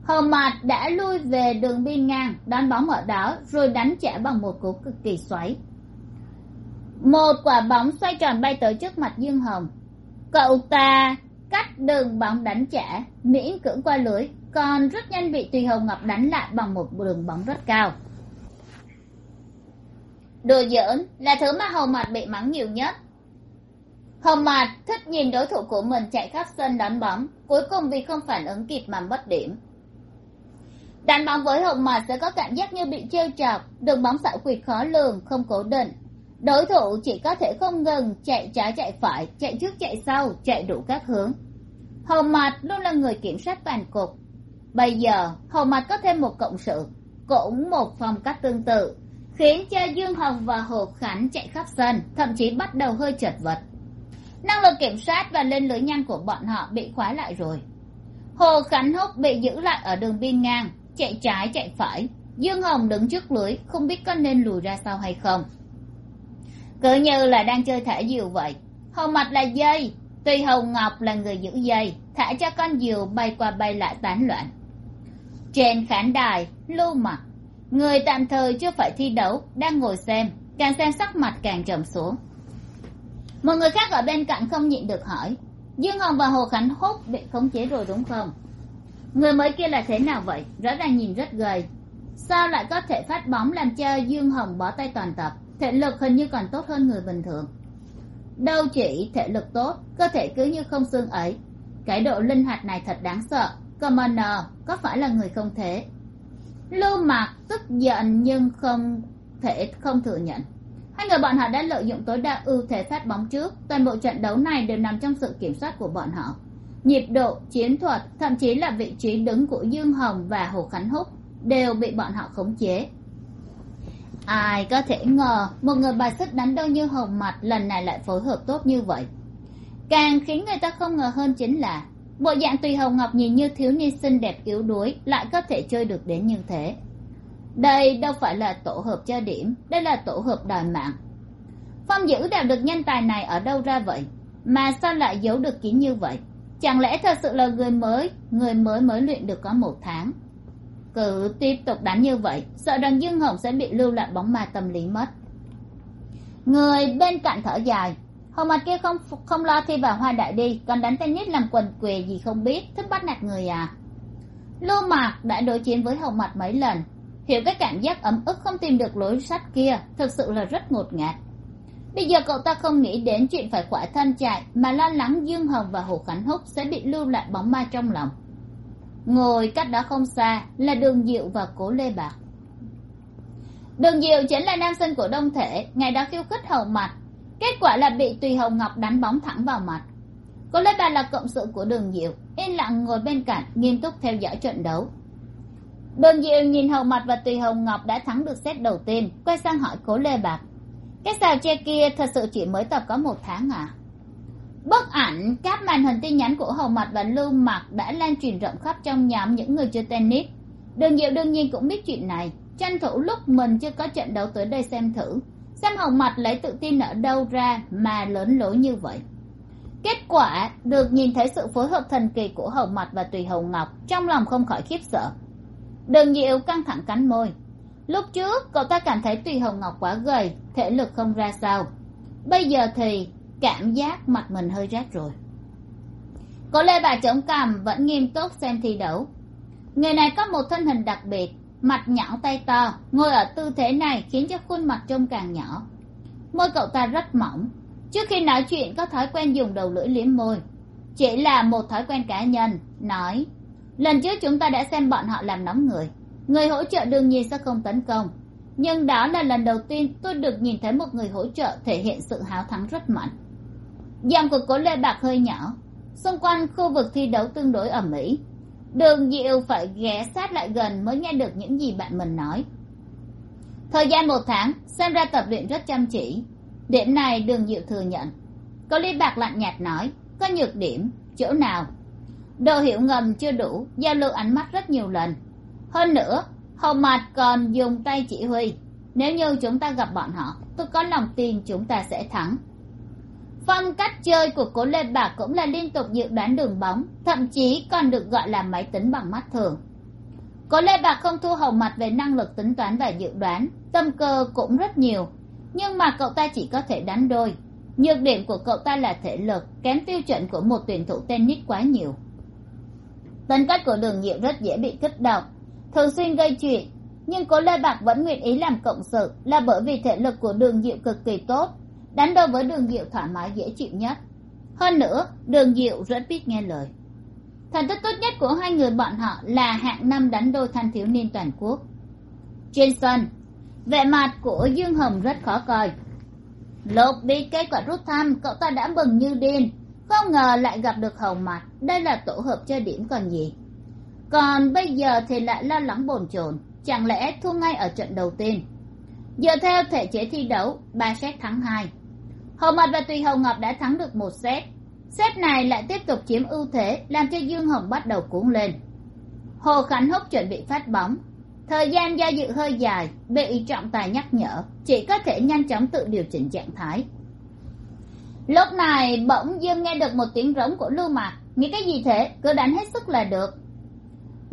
hầu mạt đã lui về đường biên ngang, đón bóng ở đó, rồi đánh trả bằng một cú cực kỳ xoáy. Một quả bóng xoay tròn bay tới trước mặt dương hồng. Cậu ta cắt đường bóng đánh trả miễn cưỡng qua lưới, còn rất nhanh bị tùy hồng ngọc đánh lại bằng một đường bóng rất cao. Đùa giỡn là thứ mà hầu mặt bị mắng nhiều nhất. Hầu mặt thích nhìn đối thủ của mình chạy khắp sân đón bóng, cuối cùng vì không phản ứng kịp mà mất điểm đánh bóng với hầu mặt sẽ có cảm giác như bị trêu chọc, đường bóng xạo quyệt khó lường, không cố định. Đối thủ chỉ có thể không ngừng, chạy trái, chạy phải, chạy trước, chạy sau, chạy đủ các hướng. Hầu mặt luôn là người kiểm soát bàn cục. Bây giờ hầu mặt có thêm một cộng sự, cũng một phong cách tương tự, khiến cho dương hồng và hồ khánh chạy khắp sân, thậm chí bắt đầu hơi chật vật. Năng lực kiểm soát và lên lưới nhanh của bọn họ bị khóa lại rồi. Hồ khánh húc bị giữ lại ở đường biên ngang chạy trái, chạy phải. Dương hồng đứng trước lưới, không biết có nên lùi ra sau hay không. Cứ như là đang chơi thả diều vậy. Hầu mặt là dây, tuy hồng ngọc là người giữ dây, thả cho con diều bay qua bay lại tán loạn. Trên khán đài, lưu mặt người tạm thời chưa phải thi đấu, đang ngồi xem, càng xem sắc mặt càng trầm xuống. Một người khác ở bên cạnh không nhịn được hỏi, dương hồng và hồ khánh hút bị khống chế rồi đúng không? Người mới kia là thế nào vậy? Rõ ràng nhìn rất gầy. Sao lại có thể phát bóng làm cho dương hồng bỏ tay toàn tập? Thể lực hình như còn tốt hơn người bình thường. Đâu chỉ thể lực tốt, cơ thể cứ như không xương ấy. Cái độ linh hoạt này thật đáng sợ. Commander có phải là người không thế? Lưu mạc tức giận nhưng không thể không thừa nhận. Hai người bọn họ đã lợi dụng tối đa ưu thế phát bóng trước. Toàn bộ trận đấu này đều nằm trong sự kiểm soát của bọn họ nhịp độ, chiến thuật, thậm chí là vị trí đứng của dương hồng và hồ khánh húc đều bị bọn họ khống chế. Ai có thể ngờ, một người bài xích đánh đâu như hồng mặt lần này lại phối hợp tốt như vậy. Càng khiến người ta không ngờ hơn chính là, bộ dạng tùy hồng ngọc nhìn như thiếu niên xinh đẹp yếu đuối lại có thể chơi được đến như thế. Đây đâu phải là tổ hợp cho điểm, đây là tổ hợp đòi mạng. Phong dữ đào được nhân tài này ở đâu ra vậy? Mà sao lại giấu được kín như vậy? Chẳng lẽ thật sự là người mới người mới mới luyện được có một tháng? Cứ tiếp tục đánh như vậy, sợ rằng dương hồng sẽ bị lưu lại bóng ma tâm lý mất. Người bên cạnh thở dài hồng mặt kia không không lo thi vào hoa đại đi, còn đánh tennis làm quần què gì không biết thích bắt nạt người à? Lưu mạc đã đối chiến với hồng mặt mấy lần, hiểu cái cảm giác ấm ức không tìm được lối sắt kia, thực sự là rất ngột ngạt bây giờ cậu ta không nghĩ đến chuyện phải khỏa thân chạy, mà lo lắng dương hồng và hồ khánh húc sẽ bị lưu lại bóng ma trong lòng. Ngồi cách đó không xa là đường diệu và cố lê bạc. Đường diệu chính là nam sinh của đông thể, ngày đó khiêu khích hầu mặt. Kết quả là bị tùy hồng ngọc đánh bóng thẳng vào mặt. Cố lê bạc là cộng sự của đường diệu, yên lặng ngồi bên cạnh, nghiêm túc theo dõi trận đấu. Đường diệu nhìn hầu mặt và tùy hồng ngọc đã thắng được xét đầu tiên, quay sang hỏi cố lê bạc cái xào tre kia thật sự chỉ mới tập có một tháng à? Bức ảnh, các màn hình tin nhắn của hầu mặt và lưu mặc đã lan truyền rộng khắp trong nhóm những người chơi tennis. Đường diệu đương nhiên cũng biết chuyện này. Tranh thủ lúc mình chưa có trận đấu tới đây xem thử. Xem hầu mặt lấy tự tin ở đâu ra mà lớn lối như vậy. Kết quả, được nhìn thấy sự phối hợp thần kỳ của hầu mặt và tùy hầu ngọc, trong lòng không khỏi khiếp sợ. Đường diệu căng thẳng cắn môi lúc trước, cậu ta cảm thấy tùy hồng ngọc quá gầy, thể lực không ra sao. Bây giờ thì, cảm giác mặt mình hơi rát rồi. Cô lê bà chống cằm vẫn nghiêm túc xem thi đấu. Người này có một thân hình đặc biệt, mặt nhỏ tay to, ngồi ở tư thế này khiến cho khuôn mặt trông càng nhỏ. Môi cậu ta rất mỏng. Trước khi nói chuyện, có thói quen dùng đầu lưỡi liếm môi. Chỉ là một thói quen cá nhân, nói, lần trước chúng ta đã xem bọn họ làm nóng người người hỗ trợ đương nhiên sẽ không tấn công. Nhưng đó là lần đầu tiên tôi được nhìn thấy một người hỗ trợ thể hiện sự háo thắng rất mạnh. Dòng của cố lê bạc hơi nhỏ. Xung quanh khu vực thi đấu tương đối ẩm mỹ đường diệu phải ghé sát lại gần mới nghe được những gì bạn mình nói. Thời gian một tháng, xem ra tập luyện rất chăm chỉ. Điểm này đường diệu thừa nhận. Cố lê bạc lạnh nhạt nói, có nhược điểm, chỗ nào? Đồ hiệu ngầm chưa đủ, giao lưu ánh mắt rất nhiều lần hơn nữa hầu mặt còn dùng tay chỉ huy. Nếu như chúng ta gặp bọn họ, tôi có lòng tin chúng ta sẽ thắng. Phong cách chơi của cố lê bạc cũng là liên tục dự đoán đường bóng, thậm chí còn được gọi là máy tính bằng mắt thường. Cố lê bạc không thua hầu mặt về năng lực tính toán và dự đoán, tâm cơ cũng rất nhiều. Nhưng mà cậu ta chỉ có thể đánh đôi. Nhược điểm của cậu ta là thể lực, kém tiêu chuẩn của một tuyển thủ tennis quá nhiều. Tính cách của đường diệu rất dễ bị kích động thường xuyên gây chuyện. Nhưng cố lê bạc vẫn nguyện ý làm cộng sự là bởi vì thể lực của đường diệu cực kỳ tốt, đánh đôi với đường diệu thoải mái dễ chịu nhất. Hơn nữa, đường diệu rất biết nghe lời. Thành tích tốt nhất của hai người bọn họ là hạng năm đánh đôi thanh thiếu niên toàn quốc. Trên sân, vẻ mặt của dương hồng rất khó coi. Lột bị kết quả rút thăm, cậu ta đã bừng như điên. Không ngờ lại gặp được Hồng mặt đây là tổ hợp chơi điểm còn gì còn bây giờ thì lại lo lắng bồn chồn, chẳng lẽ thua ngay ở trận đầu tiên? Dựa theo thể chế thi đấu, ba set thắng hai. Hầu mật và tùy hầu ngọc đã thắng được một set. Set này lại tiếp tục chiếm ưu thế, làm cho dương hồng bắt đầu cuốn lên. Hồ khánh húc chuẩn bị phát bóng. Thời gian do dự hơi dài, bị trọng tài nhắc nhở, chỉ có thể nhanh chóng tự điều chỉnh trạng thái. Lúc này bỗng dương nghe được một tiếng rống của lưu mạc. Nghĩ cái gì thế? Cứ đánh hết sức là được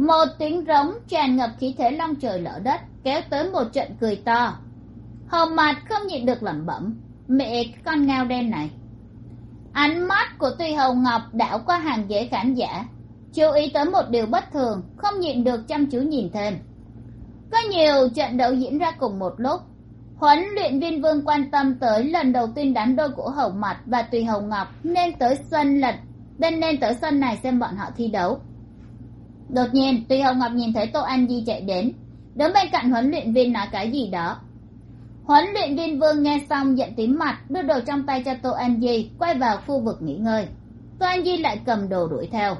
một tiếng rống tràn ngập khí thế long trời lở đất, kéo tới một trận cười to. Hồng mặt không nhịn được lẩm bẩm, mẹ con ngao đen này. Ánh mắt của tùy hầu ngọc đảo qua hàng ghế khán giả, chú ý tới một điều bất thường, không nhịn được chăm chú nhìn thêm. Có nhiều trận đấu diễn ra cùng một lúc. Huấn luyện viên vương quan tâm tới lần đầu tiên đánh đôi của hầu mặt và tùy hầu ngọc nên tới sân lật nên nên tới sân này xem bọn họ thi đấu đột nhiên tùy hồng ngọc nhìn thấy tô an di chạy đến. Đứng bên cạnh huấn luyện viên nói cái gì đó. Huấn luyện viên vương nghe xong giận tím mặt, đưa đồ trong tay cho tô an di quay vào khu vực nghỉ ngơi. Tô an di lại cầm đồ đuổi theo.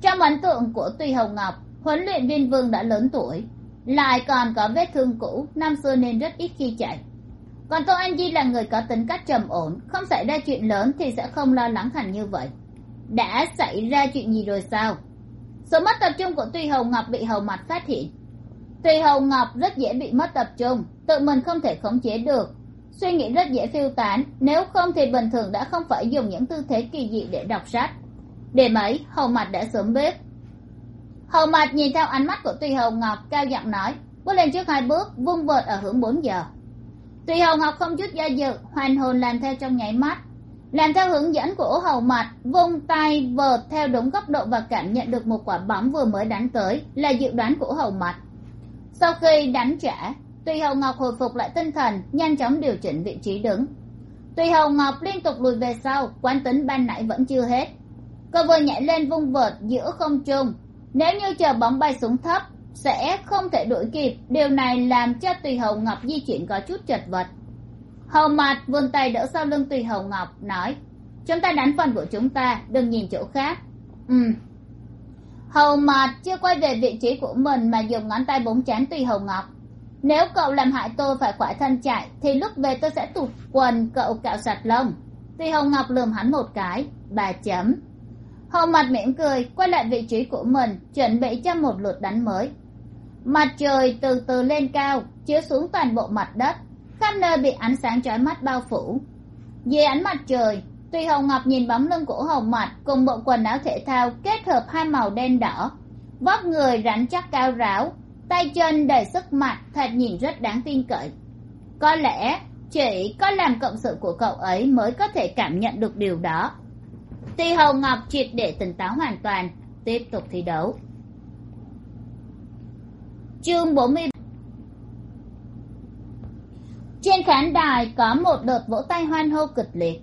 Trong ấn tượng của tùy hồng ngọc, huấn luyện viên vương đã lớn tuổi. Lại còn có vết thương cũ, năm xưa nên rất ít khi chạy. Còn tô an di là người có tính cách trầm ổn, không xảy ra chuyện lớn thì sẽ không lo lắng hẳn như vậy. Đã xảy ra chuyện gì rồi sao? Sự mất tập trung của tùy hầu ngọc bị hầu mặt phát hiện. Tùy hầu ngọc rất dễ bị mất tập trung, tự mình không thể khống chế được. Suy nghĩ rất dễ phiêu tán, nếu không thì bình thường đã không phải dùng những tư thế kỳ dị để đọc sách. Để ấy, hầu mặt đã sớm biết hầu mặt nhìn theo ánh mắt của tùy hầu ngọc, cao giọng nói, bước lên trước hai bước, vung vợt ở hướng bốn giờ. Tùy hầu ngọc không chút do dự hoàn hồn làm theo trong nháy mắt làm theo hướng dẫn của hầu mặt vung tay vợt theo đúng góc độ và cảm nhận được một quả bóng vừa mới đánh tới, là dự đoán của hầu mặt sau khi đánh trả tùy hầu ngọc hồi phục lại tinh thần, nhanh chóng điều chỉnh vị trí đứng. Tùy hầu ngọc liên tục lùi về sau, quán tính ban nãy vẫn chưa hết. Cô vừa nhảy lên vung vợt giữa không trung. Nếu như chờ bóng bay xuống thấp, sẽ không thể đuổi kịp. Điều này làm cho tùy hầu ngọc di chuyển có chút chật vật hầu mặt vươn tay đỡ sau lưng tùy hầu ngọc, nói, chúng ta đánh phần của chúng ta, đừng nhìn chỗ khác. Ừ. Hầu mặt chưa quay về vị trí của mình mà dùng ngón tay búng chán tùy hầu ngọc. Nếu cậu làm hại tôi phải khỏa thân chạy, thì lúc về tôi sẽ tụt quần cậu cạo sạch lông. Tùy hầu ngọc lườm hắn một cái, bà chấm. Hầu mặt mỉm cười, quay lại vị trí của mình, chuẩn bị cho một lượt đánh mới. Mặt trời từ từ lên cao, chiếu xuống toàn bộ mặt đất khắp nơi bị ánh sáng chói mắt bao phủ. Dưới ánh mặt trời, tuy hồng ngọc nhìn bóng lưng của hồng mặt cùng bộ quần áo thể thao kết hợp hai màu đen đỏ. Vóc người rắn chắc cao ráo, tay chân đầy sức mạnh thật nhìn rất đáng tin cậy. Có lẽ chỉ có làm cộng sự của cậu ấy mới có thể cảm nhận được điều đó. Tuy hồng ngọc triệt để tỉnh táo hoàn toàn, tiếp tục thi đấu. Chương bốn mươi trên khán đài có một đợt vỗ tay hoan hô kịch liệt.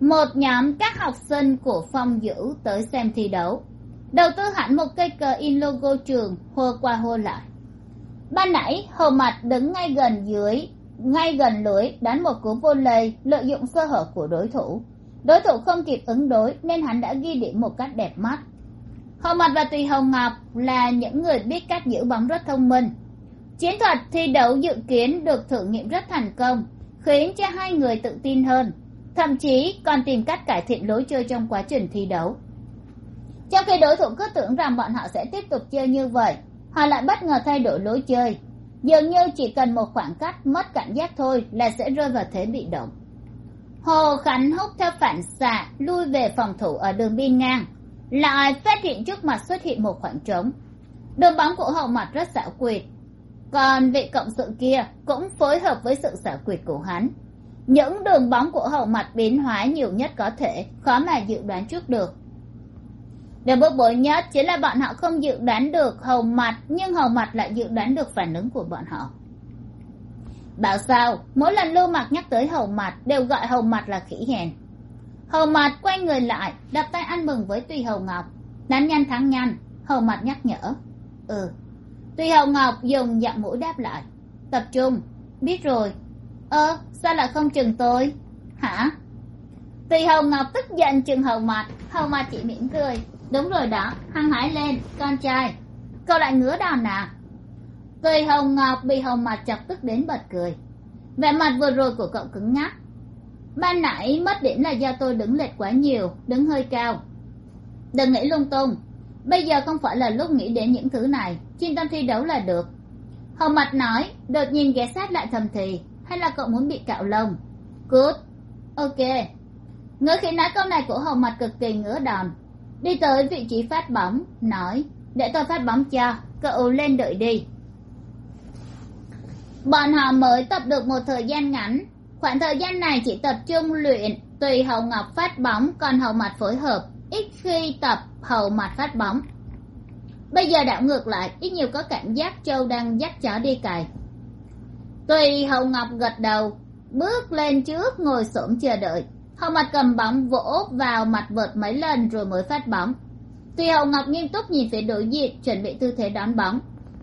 Một nhóm các học sinh của phong dữ tới xem thi đấu. Đầu tư hẳn một cây cờ in logo trường, hô qua hô lại. Ban nãy, hồ mặt đứng ngay gần dưới, ngay gần lưới, đánh một cú vô lây lợi dụng sơ hở của đối thủ. Đối thủ không kịp ứng đối, nên hắn đã ghi điểm một cách đẹp mắt. Hồ mặt và tùy hồng ngọc là những người biết cách giữ bóng rất thông minh chiến thuật thi đấu dự kiến được thử nghiệm rất thành công, khiến cho hai người tự tin hơn, thậm chí còn tìm cách cải thiện lối chơi trong quá trình thi đấu. Trong khi đối thủ cứ tưởng rằng bọn họ sẽ tiếp tục chơi như vậy, họ lại bất ngờ thay đổi lối chơi. Dường như chỉ cần một khoảng cách mất cảnh giác thôi là sẽ rơi vào thế bị động. Hồ khánh húc theo phản xạ lui về phòng thủ ở đường biên ngang, lại phát hiện trước mặt xuất hiện một khoảng trống. Đường bóng của hậu mặt rất xảo quyệt còn vị cộng sự kia cũng phối hợp với sự xảo quyệt của hắn. Những đường bóng của hậu mặt biến hóa nhiều nhất có thể, khó mà dự đoán trước được. Điều bức bối nhất chính là bọn họ không dự đoán được hầu mặt, nhưng hầu mặt lại dự đoán được phản ứng của bọn họ. Bảo sao, mỗi lần lưu mặc nhắc tới hầu mặt, đều gọi hầu mặt là khỉ hèn. Hầu mặt quay người lại, đập tay ăn mừng với tùy hầu ngọc. Đánh nhanh thắng nhanh hầu mặt nhắc nhở ừ tùy Hồng ngọc dùng giọng mũi đáp lại. Tập trung. Biết rồi. Ơ, sao lại không chừng tôi? Hả? Tùy Hồng ngọc tức giận chừng hầu mặt hầu mặt chỉ mỉm cười. Đúng rồi đó, hăng hái lên, con trai. Cậu lại ngứa đòn à tùy hồng ngọc bị hầu mặt chọc tức đến bật cười. Vẻ mặt vừa rồi của cậu cứng ngắc. Ban nãy mất điểm là do tôi đứng lệch quá nhiều, đứng hơi cao. Đừng nghĩ lung tung bây giờ không phải là lúc nghĩ đến những thứ này chuyên tâm thi đấu là được. Hồng mặt nói đột nhiên ghé sát lại thầm thì hay là cậu muốn bị cạo lông? Cút, ok. Ngữ khi nói câu này của Hồng mặt cực kỳ ngứa đòn. Đi tới vị trí phát bóng nói để tôi phát bóng cho cậu lên đợi đi. Bọn họ mới tập được một thời gian ngắn. Khoảng thời gian này chỉ tập trung luyện tùy hậu ngọc phát bóng còn hậu mặt phối hợp ít khi tập hậu mặt phát bóng. Bây giờ đảo ngược lại, ít nhiều có cảm giác châu đang dắt chó đi cày. Tùy hậu ngọc gật đầu, bước lên trước ngồi xổm chờ đợi. Hậu mặt cầm bóng vỗ vào mặt vợt mấy lần rồi mới phát bóng. Tùy hậu ngọc nghiêm túc nhìn phía đối diện, chuẩn bị tư thế đón bóng.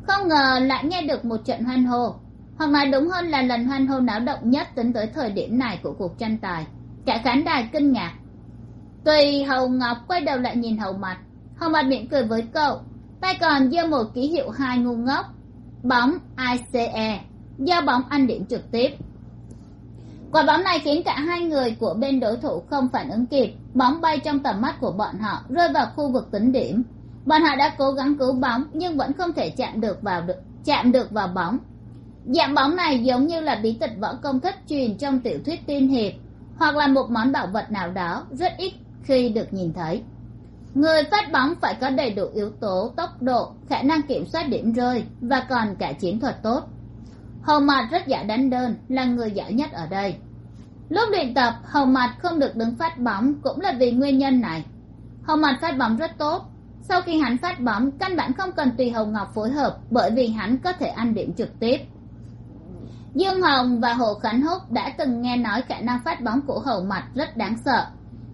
Không ngờ lại nghe được một trận hoan hô. Hoặc nói đúng hơn là lần hoan hô náo động nhất tính tới thời điểm này của cuộc tranh tài. Cả khán đài kinh ngạc tùy hầu ngọc quay đầu lại nhìn hầu mặt hầu mặt miệng cười với cậu, tay còn giơ một ký hiệu hai ngu ngốc. Bóng ice do bóng ăn điểm trực tiếp. Quả bóng này khiến cả hai người của bên đối thủ không phản ứng kịp. Bóng bay trong tầm mắt của bọn họ, rơi vào khu vực tính điểm. Bọn họ đã cố gắng cứu bóng, nhưng vẫn không thể chạm được vào được, chạm được vào bóng. Dạng bóng này giống như là bí tịch võ công thất truyền trong tiểu thuyết tiên hiệp, hoặc là một món bảo vật nào đó, rất ít khi được nhìn thấy. Người phát bóng phải có đầy đủ yếu tố, tốc độ, khả năng kiểm soát điểm rơi và còn cả chiến thuật tốt. Hầu mặt rất giỏi đánh đơn, là người giỏi nhất ở đây. Lúc luyện tập hầu mặt không được đứng phát bóng cũng là vì nguyên nhân này. Hầu mặt phát bóng rất tốt. Sau khi hắn phát bóng, căn bản không cần tùy hầu ngọc phối hợp bởi vì hắn có thể ăn điểm trực tiếp. Dương hồng và hồ khánh húc đã từng nghe nói khả năng phát bóng của hầu mặt rất đáng sợ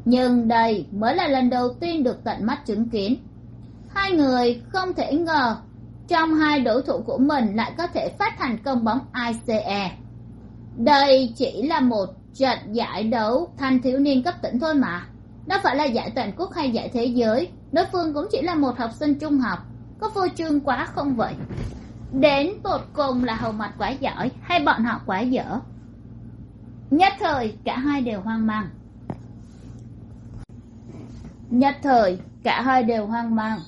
nhưng đây mới là lần đầu tiên được tận mắt chứng kiến. Hai người không thể ngờ, trong hai đối thủ của mình lại có thể phát thành công bóng ice đây chỉ là một trận giải đấu thanh thiếu niên cấp tỉnh thôi mà. Đó phải là giải toàn quốc hay giải thế giới, đối phương cũng chỉ là một học sinh trung học, có phô trương quá không vậy? Đến tột cùng là hầu mặt quá giỏi hay bọn họ quá dở? Nhất thời, cả hai đều hoang mang nhất thời, cả hai đều hoang mang.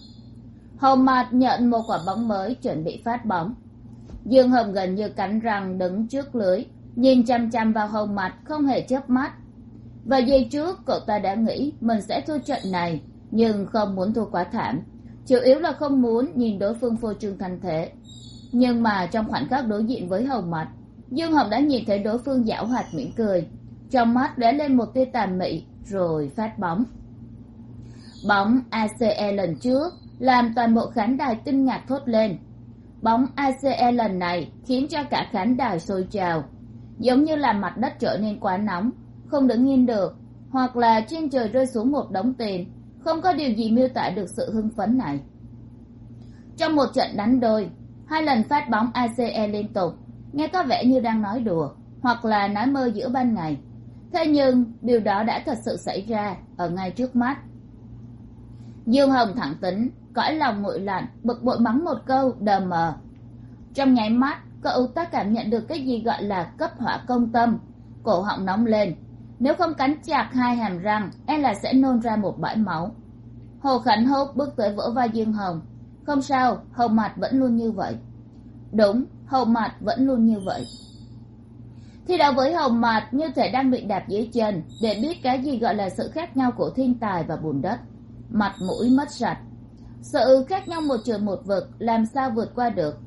Hồng Mạt nhận một quả bóng mới chuẩn bị phát bóng. Dương hồng gần như cắn răng đứng trước lưới, nhìn chăm chăm vào Hồng mặt không hề chớp mắt. Và giây trước, cậu ta đã nghĩ mình sẽ thua trận này, nhưng không muốn thua quá thảm, chủ yếu là không muốn nhìn đối phương phô trương thành thế nhưng mà trong khoảnh khắc đối diện với Hồng mặt dương hồng đã nhìn thấy đối phương giảo hoạt mỉm cười, trong mắt lóe lên một tia tàn mị, rồi phát bóng bóng ace lần trước làm toàn bộ khán đài kinh ngạc thốt lên. Bóng ace lần này khiến cho cả khán đài sôi trào giống như là mặt đất trở nên quá nóng, không đứng yên được, hoặc là trên trời rơi xuống một đống tiền, không có điều gì miêu tả được sự hưng phấn này. Trong một trận đánh đôi, hai lần phát bóng ace liên tục, nghe có vẻ như đang nói đùa, hoặc là nói mơ giữa ban ngày. Thế nhưng, điều đó đã thật sự xảy ra ở ngay trước mắt dương hồng thẳng tính, cõi lòng nguội lạnh bực bội mắng một câu, đờ mờ. Trong nháy mắt, cậu ta cảm nhận được cái gì gọi là cấp hỏa công tâm. Cổ họng nóng lên. Nếu không cắn chặt hai hàm răng e là sẽ nôn ra một bãi máu. Hồ khánh hốt bước tới vỗ vai dương hồng. Không sao, hầu mặt vẫn luôn như vậy. Đúng, hầu mặt vẫn luôn như vậy. Thi đấu với hầu mặt như thể đang bị đạp dưới chân, để biết cái gì gọi là sự khác nhau của thiên tài và bùn đất mặt mũi mất sạch. Sự khác nhau một trời một vực, làm sao vượt qua được?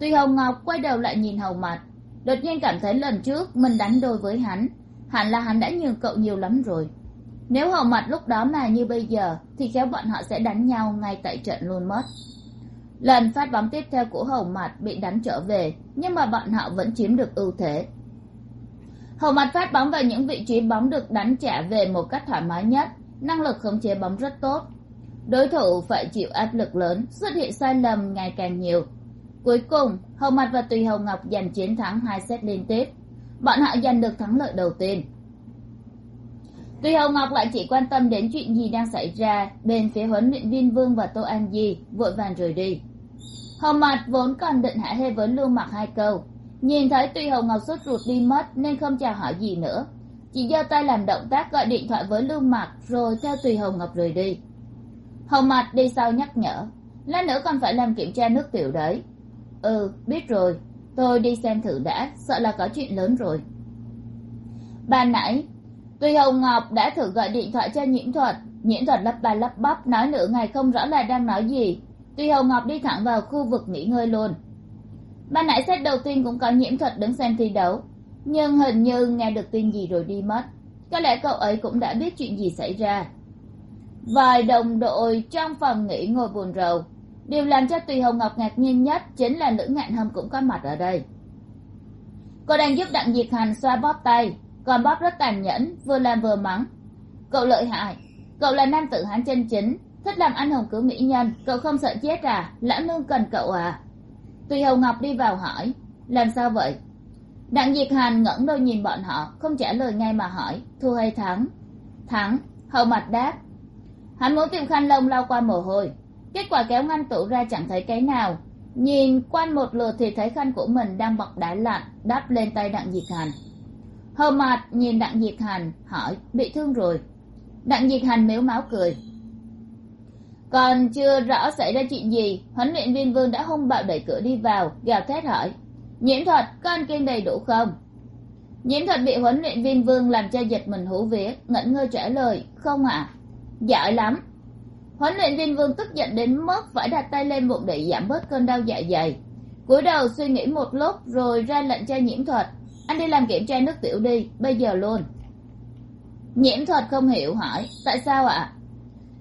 Tuy hồng ngọc quay đầu lại nhìn hầu mặt đột nhiên cảm thấy lần trước mình đánh đôi với hắn, hẳn là hắn đã nhường cậu nhiều lắm rồi. Nếu hầu mặt lúc đó mà như bây giờ, thì khéo bọn họ sẽ đánh nhau ngay tại trận luôn mất. Lần phát bóng tiếp theo của hầu mặt bị đánh trở về, nhưng mà bọn họ vẫn chiếm được ưu thế. Hầu mặt phát bóng vào những vị trí bóng được đánh trả về một cách thoải mái nhất năng lực khống chế bóng rất tốt. Đối thủ phải chịu áp lực lớn, xuất hiện sai lầm ngày càng nhiều. Cuối cùng hầu mặt và tùy hầu ngọc giành chiến thắng hai set liên tiếp. Bọn họ giành được thắng lợi đầu tiên. Tùy hầu ngọc lại chỉ quan tâm đến chuyện gì đang xảy ra bên phía huấn luyện viên vương và tô an di, vội vàng rời đi. Hầu mặt vốn còn định hạ hê với lưu mặc hai câu. Nhìn thấy tùy hầu ngọc sốt ruột đi mất nên không chào hỏi gì nữa chỉ giơ tay làm động tác gọi điện thoại với lưu mặc rồi theo tùy Hồng ngọc rời đi. Hồng mặt đi sau nhắc nhở lát nữa còn phải làm kiểm tra nước tiểu đấy. Ừ biết rồi, tôi đi xem thử đã, sợ là có chuyện lớn rồi. Ban nãy, Tùy hồng ngọc đã thử gọi điện thoại cho nhiễm thuật. Nhiễm thuật lắp ba lắp bắp, nói nửa ngày không rõ là đang nói gì. Tùy hồng ngọc đi thẳng vào khu vực nghỉ ngơi luôn. Ban nãy xét đầu tiên cũng có nhiễm thuật đứng xem thi đấu nhưng hình như nghe được tin gì rồi đi mất. Có lẽ cậu ấy cũng đã biết chuyện gì xảy ra. Vài đồng đội trong phòng nghỉ ngồi buồn rầu. Điều làm cho tùy hồng ngọc ngạc nhiên nhất chính là nữ ngạn hâm cũng có mặt ở đây. Cô đang giúp đặng diệt hành xoa bóp tay, còn bóp rất tàn nhẫn, vừa làm vừa mắng. Cậu lợi hại, cậu là nam tử hán chân chính, thích làm anh hùng cứu mỹ nhân, cậu không sợ chết à lão nương cần cậu à. Tùy hồng ngọc đi vào hỏi, làm sao vậy? Đặng diệt hàn ngẩng đôi nhìn bọn họ, không trả lời ngay mà hỏi thua hay thắng? Thắng. Hậu mặt đáp, hắn muốn tìm khăn lông lau qua mồ hôi. Kết quả kéo ngăn tủ ra chẳng thấy cái nào. Nhìn quanh một lượt thì thấy khăn của mình đang bọc đá lạnh, đắp lên tay đặng diệt hàn hờ mặt nhìn đặng diệt hàn hỏi, bị thương rồi? Đặng diệt hàn mếu máu cười, còn chưa rõ xảy ra chuyện gì, huấn luyện viên vương đã hung bạo đẩy cửa đi vào, gào thét hỏi nhiễm thuật có ăn kiêng đầy đủ không? Nhiễm thuật bị huấn luyện viên vương làm cho giật mình hú vía, ngẩn ngơ trả lời, không ạ. À? giỏi lắm. Huấn luyện viên vương tức giận đến mức phải đặt tay lên bụng để giảm bớt cơn đau dạ dày. Cúi đầu suy nghĩ một lúc rồi ra lệnh cho nhiễm thuật, anh đi làm kiểm tra nước tiểu đi, bây giờ luôn. Nhiễm thuật không hiểu hỏi, tại sao ạ?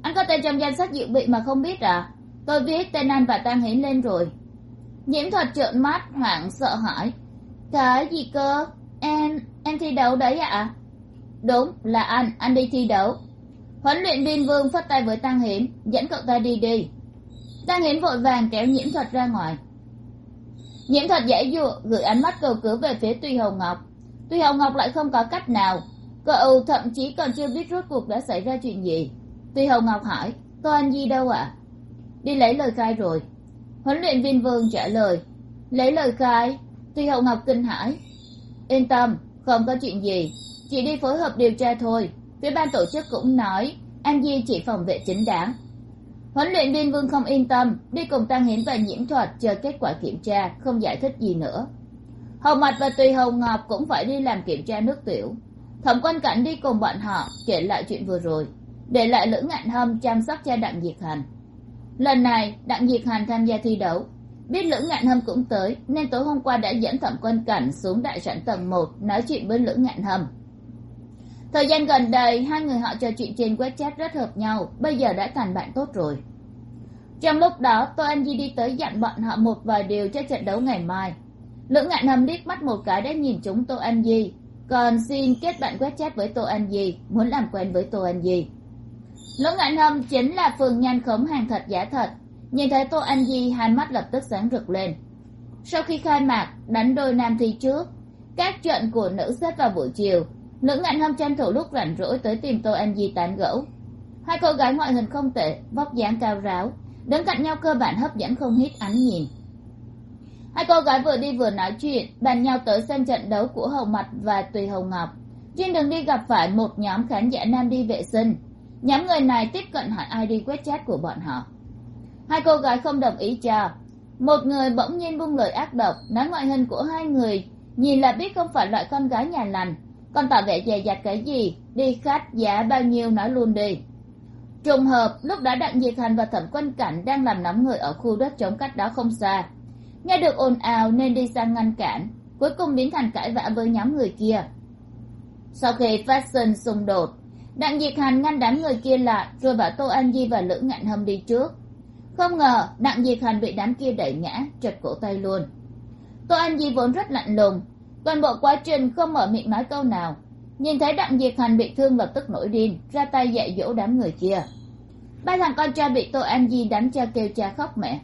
Anh có tên trong danh sách dự bị mà không biết à tôi viết tên anh và tăng hiến lên rồi nhiễm thuật trợn mắt, hoảng sợ hỏi. Cái gì cơ? Em em thi đấu đấy ạ. Đúng, là anh anh đi thi đấu. Huấn luyện viên vương phất tay với tăng hiến, dẫn cậu ta đi đi. Tăng hiến vội vàng kéo nhiễm thuật ra ngoài. Nhiễm thuật dãy dụa, gửi ánh mắt cầu cứu về phía tuy hồng ngọc. Tuy hồng ngọc lại không có cách nào. Cậu thậm chí còn chưa biết rốt cuộc đã xảy ra chuyện gì. Tuy hồng ngọc hỏi, có anh di đâu ạ? Đi lấy lời khai rồi huấn luyện viên vương trả lời. Lấy lời khai, tuy hồng ngọc kinh hãi. Yên tâm, không có chuyện gì. Chỉ đi phối hợp điều tra thôi. Phía ban tổ chức cũng nói, an di chỉ phòng vệ chính đáng. Huấn luyện viên vương không yên tâm, đi cùng tăng hiến và nhiễm thuật chờ kết quả kiểm tra, không giải thích gì nữa. Hồng mạch và tùy hồng ngọc cũng phải đi làm kiểm tra nước tiểu. Thẩm Quan cảnh đi cùng bọn họ kể lại chuyện vừa rồi, để lại lữ ngạn hâm chăm sóc cha đặng diệt hành lần này, đặng diệt hàn tham gia thi đấu. Biết lữ ngạn hâm cũng tới, nên tối hôm qua đã dẫn thẩm quân cảnh xuống đại sảnh tầng một, nói chuyện với lữ ngạn hâm. Thời gian gần đây, hai người họ trò chuyện trên web chat rất hợp nhau, bây giờ đã thành bạn tốt rồi. Trong lúc đó, tô anh di đi tới dặn bọn họ một vài điều cho trận đấu ngày mai. Lữ ngạn hầm liếc mắt một cái đã nhìn chúng tô anh di. Còn xin kết bạn web chat với tô anh di, muốn làm quen với tô anh di lữ ngạn hầm chính là phường nhanh khống hàng thật giả thật. Nhìn thấy tô anh di, hai mắt lập tức sáng rực lên. Sau khi khai mạc, đánh đôi nam thi trước, các trận của nữ xếp vào buổi chiều, nữ ngạn hâm tranh thủ lúc rảnh rỗi tới tìm tô anh di tán gẫu. Hai cô gái ngoại hình không tệ, vóc dáng cao ráo, đứng cạnh nhau cơ bản hấp dẫn không hít ánh nhìn. Hai cô gái vừa đi vừa nói chuyện, bàn nhau tới xem trận đấu của hầu mặt và tùy hầu ngọc. Trên đường đi gặp phải một nhóm khán giả nam đi vệ sinh nhóm người này tiếp cận hẳn id quét chat của bọn họ. Hai cô gái không đồng ý cho một người bỗng nhiên buông lời ác độc, nói ngoại hình của hai người, nhìn là biết không phải loại con gái nhà lành. Còn tỏ vẻ dè dặt cái gì, đi khách giá bao nhiêu nói luôn đi. Trùng hợp, lúc đó đặng diệt hành và thẩm quân cảnh đang làm nóng người ở khu đất trống cách đó không xa. Nghe được ồn ào nên đi sang ngăn cản, cuối cùng biến thành cãi vã với nhóm người kia. Sau khi phát sinh xung đột đặng diệt hành ngăn đám người kia lại, rồi bảo tô an di và lữ ngạn hâm đi trước. Không ngờ, đặng diệt hành bị đám kia đẩy ngã trật cổ tay luôn. Tô an di vốn rất lạnh lùng, toàn bộ quá trình không mở miệng nói câu nào. Nhìn thấy đặng diệt hành bị thương lập tức nổi điên, ra tay dạy dỗ đám người kia. Ba thằng con trai bị tô an di đánh cha kêu cha khóc mẹ.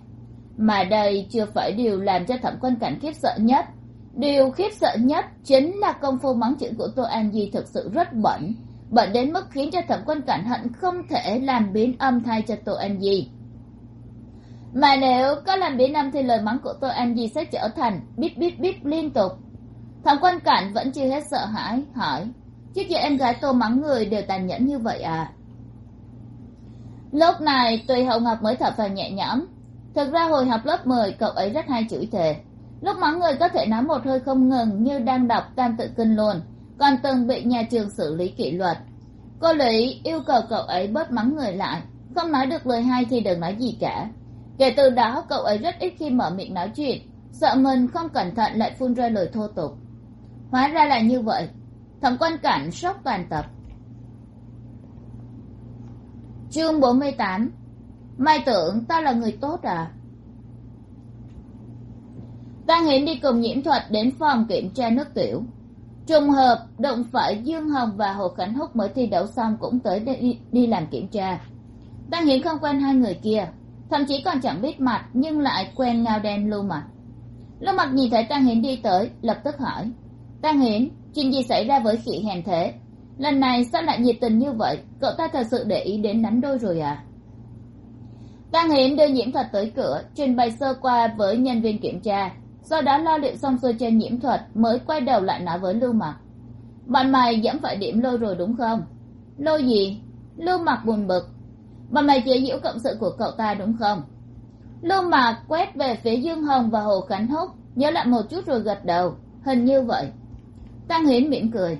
Mà đây chưa phải điều làm cho thẩm quân cảnh khiếp sợ nhất. Điều khiếp sợ nhất chính là công phu mắng chữ của tô an di thực sự rất bẩn bận đến mức khiến cho thẩm quân cảnh hận không thể làm biến âm thay cho tô an di. Mà nếu có làm biến âm thì lời mắng của tô an di sẽ trở thành bíp bíp bíp liên tục. Thẩm quân cảnh vẫn chưa hết sợ hãi, hỏi trước giờ em gái tô mắng người đều tàn nhẫn như vậy à? Lúc này, tùy hậu ngọc mới thở phào nhẹ nhõm. Thực ra hồi học lớp mười, cậu ấy rất hay chửi thề. Lúc mắng người có thể nói một hơi không ngừng như đang đọc tam tự kinh luôn còn từng bị nhà trường xử lý kỷ luật. Cô lý yêu cầu cậu ấy bớt mắng người lại, không nói được lời hay thì đừng nói gì cả. Kể từ đó, cậu ấy rất ít khi mở miệng nói chuyện, sợ mình không cẩn thận lại phun ra lời thô tục. Hóa ra là như vậy, thẩm quan cảnh sốc toàn tập. Chương bốn mươi tám mày tưởng ta là người tốt à? Ta hiển đi cùng nhiễm thuật đến phòng kiểm tra nước tiểu trùng hợp đụng phải dương hồng và hồ khánh húc mới thi đấu xong cũng tới đi, đi làm kiểm tra. Ta Hiến không quen hai người kia thậm chí còn chẳng biết mặt nhưng lại quen ngao đen lưu mặt lưu mặt nhìn thấy tăng hiến đi tới lập tức hỏi tăng hiến chuyện gì xảy ra với khỉ hèn thế? Lần này sao lại nhiệt tình như vậy? Cậu ta thật sự để ý đến đánh đôi rồi à? Tăng hiến đưa nhiễm thật tới cửa trình bày sơ qua với nhân viên kiểm tra do đó lo liệu xong xuôi trên nhiễm thuật, mới quay đầu lại nói với lưu mặc. Bọn mày dẫm phải điểm lôi rồi đúng không? Lôi gì? Lưu mặc buồn bực. Bọn mày chế giễu cộng sự của cậu ta đúng không? Lưu mặc quét về phía dương hồng và hồ khánh húc, nhớ lại một chút rồi gật đầu. Hình như vậy. Tăng hiến mỉm cười.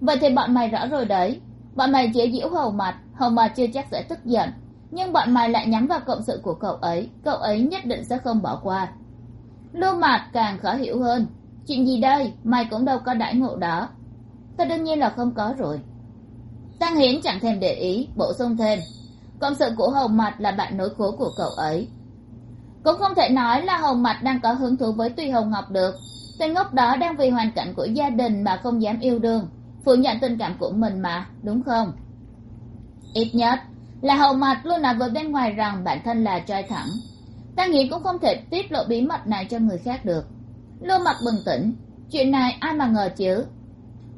Vậy thì bọn mày rõ rồi đấy. Bọn mày chế giễu hầu mặt hầu mặt chưa chắc sẽ tức giận. Nhưng bọn mày lại nhắm vào cộng sự của cậu ấy cậu ấy nhất định sẽ không bỏ qua lưu mạt càng khó hiểu hơn, chuyện gì đây? Mày cũng đâu có đãi ngộ đó. Ta đương nhiên là không có rồi. Tăng hiến chẳng thèm để ý, bổ sung thêm. Cộng sự của Hồng mặt là bạn nối khố của cậu ấy. Cũng không thể nói là Hồng mặt đang có hứng thú với tùy hồng ngọc được. Tên ngốc đó đang vì hoàn cảnh của gia đình mà không dám yêu đương, phủ nhận tình cảm của mình mà, đúng không? Ít nhất là hầu mặt luôn nói với bên ngoài rằng bản thân là trai thẳng ta nghĩ cũng không thể tiết lộ bí mật này cho người khác được. Lưu mặt bừng tỉnh chuyện này ai mà ngờ chứ?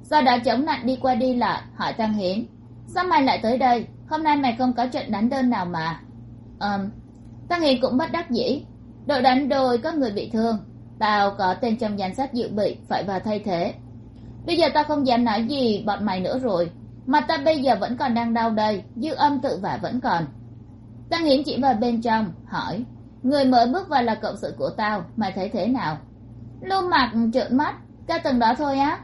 Do đó chống nạnh đi qua đi lại hỏi tăng hiến sao mày lại tới đây? Hôm nay mày không có trận đánh đơn nào mà. Um, tăng hiến cũng bất đắc dĩ đội đánh đôi có người bị thương tao có tên trong danh sách dự bị phải vào thay thế. Bây giờ tao không dám nói gì bọn mày nữa rồi mà ta bây giờ vẫn còn đang đau đây dư âm tự vả vẫn còn. Tăng hiến chỉ vào bên trong hỏi người mới bước vào là cộng sự của tao, mày thấy thế nào? Lưu mạc trợn mắt ca tầng đó thôi á.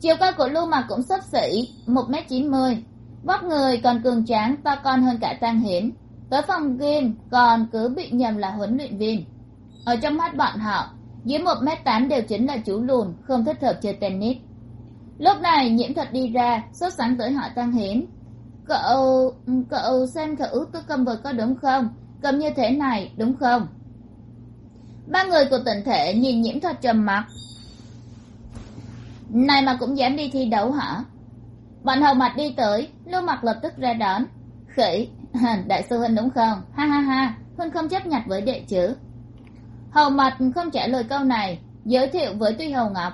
Chiều cao của lưu mạc cũng sấp xỉ, một m chín mươi. Vóc người còn cường tráng, to con hơn cả Tang hiến. Tới phòng game còn cứ bị nhầm là huấn luyện viên. Ở trong mắt bọn họ, dưới một m tám đều chính là chú lùn, không thích hợp chơi tennis. Lúc này nhiễm thuật đi ra, sốt sắng tới hỏi tăng hiến. Cậu cậu xem thử tôi cầm vợt có đúng không? Cầm như thế này, đúng không? Ba người của tỉnh thể nhìn nhiễm thật trầm mặc. Này mà cũng dám đi thi đấu hả? Bọn hầu mặt đi tới, lưu mặt lập tức ra đón. Khỉ, [LAUGHS] đại sư huynh đúng không? Ha ha ha, huynh không chấp nhặt với đệ chứ. Hầu mặt không trả lời câu này, giới thiệu với tuy hầu ngọc.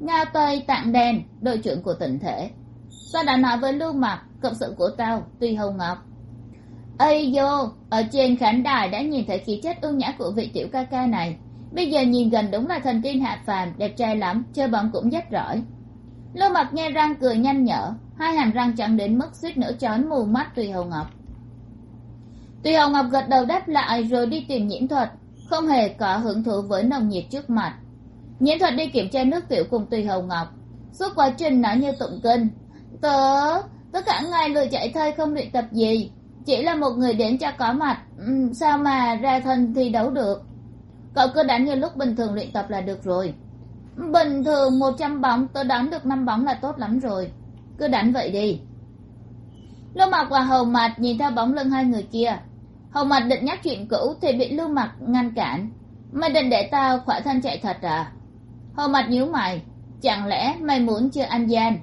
Ngao tây tạng đen, đội trưởng của tỉnh thể. Ta đã nói với lưu mặt cộng sự của tao, tuy hầu ngọc? Ây vô, ở trên khán đài đã nhìn thấy khí chất ưu nhã của vị tiểu ca ca này. Bây giờ nhìn gần đúng là thần tiên hạ phàm, đẹp trai lắm, chơi bóng cũng rất giỏi. Lô mặt nghe răng cười nhanh nhở, hai hàm răng trắng đến mức suýt nữa chói mù mắt tùy hầu ngọc. Tùy hầu ngọc gật đầu đáp lại rồi đi tìm nhiễm thuật, không hề có hứng thú với nồng nhiệt trước mặt. Nhiễm thuật đi kiểm tra nước tiểu cùng tùy hầu ngọc. Suốt quá trình nói như tụng kinh. Tớ tất cả ngày lười chạy thơi không luyện tập gì chỉ là một người đến cho có mặt. Ừ, sao mà ra thân thi đấu được? Cậu cứ đánh như lúc bình thường luyện tập là được rồi. Bình thường một trăm bóng tôi đánh được năm bóng là tốt lắm rồi. Cứ đánh vậy đi. Lưu mặc và hầu mặt nhìn theo bóng lưng hai người kia. Hầu mặt định nhắc chuyện cũ thì bị lưu mặc ngăn cản. Mày định để tao khỏa thân chạy thật à? Hầu mặt nhíu mày. Chẳng lẽ mày muốn chưa ăn gian?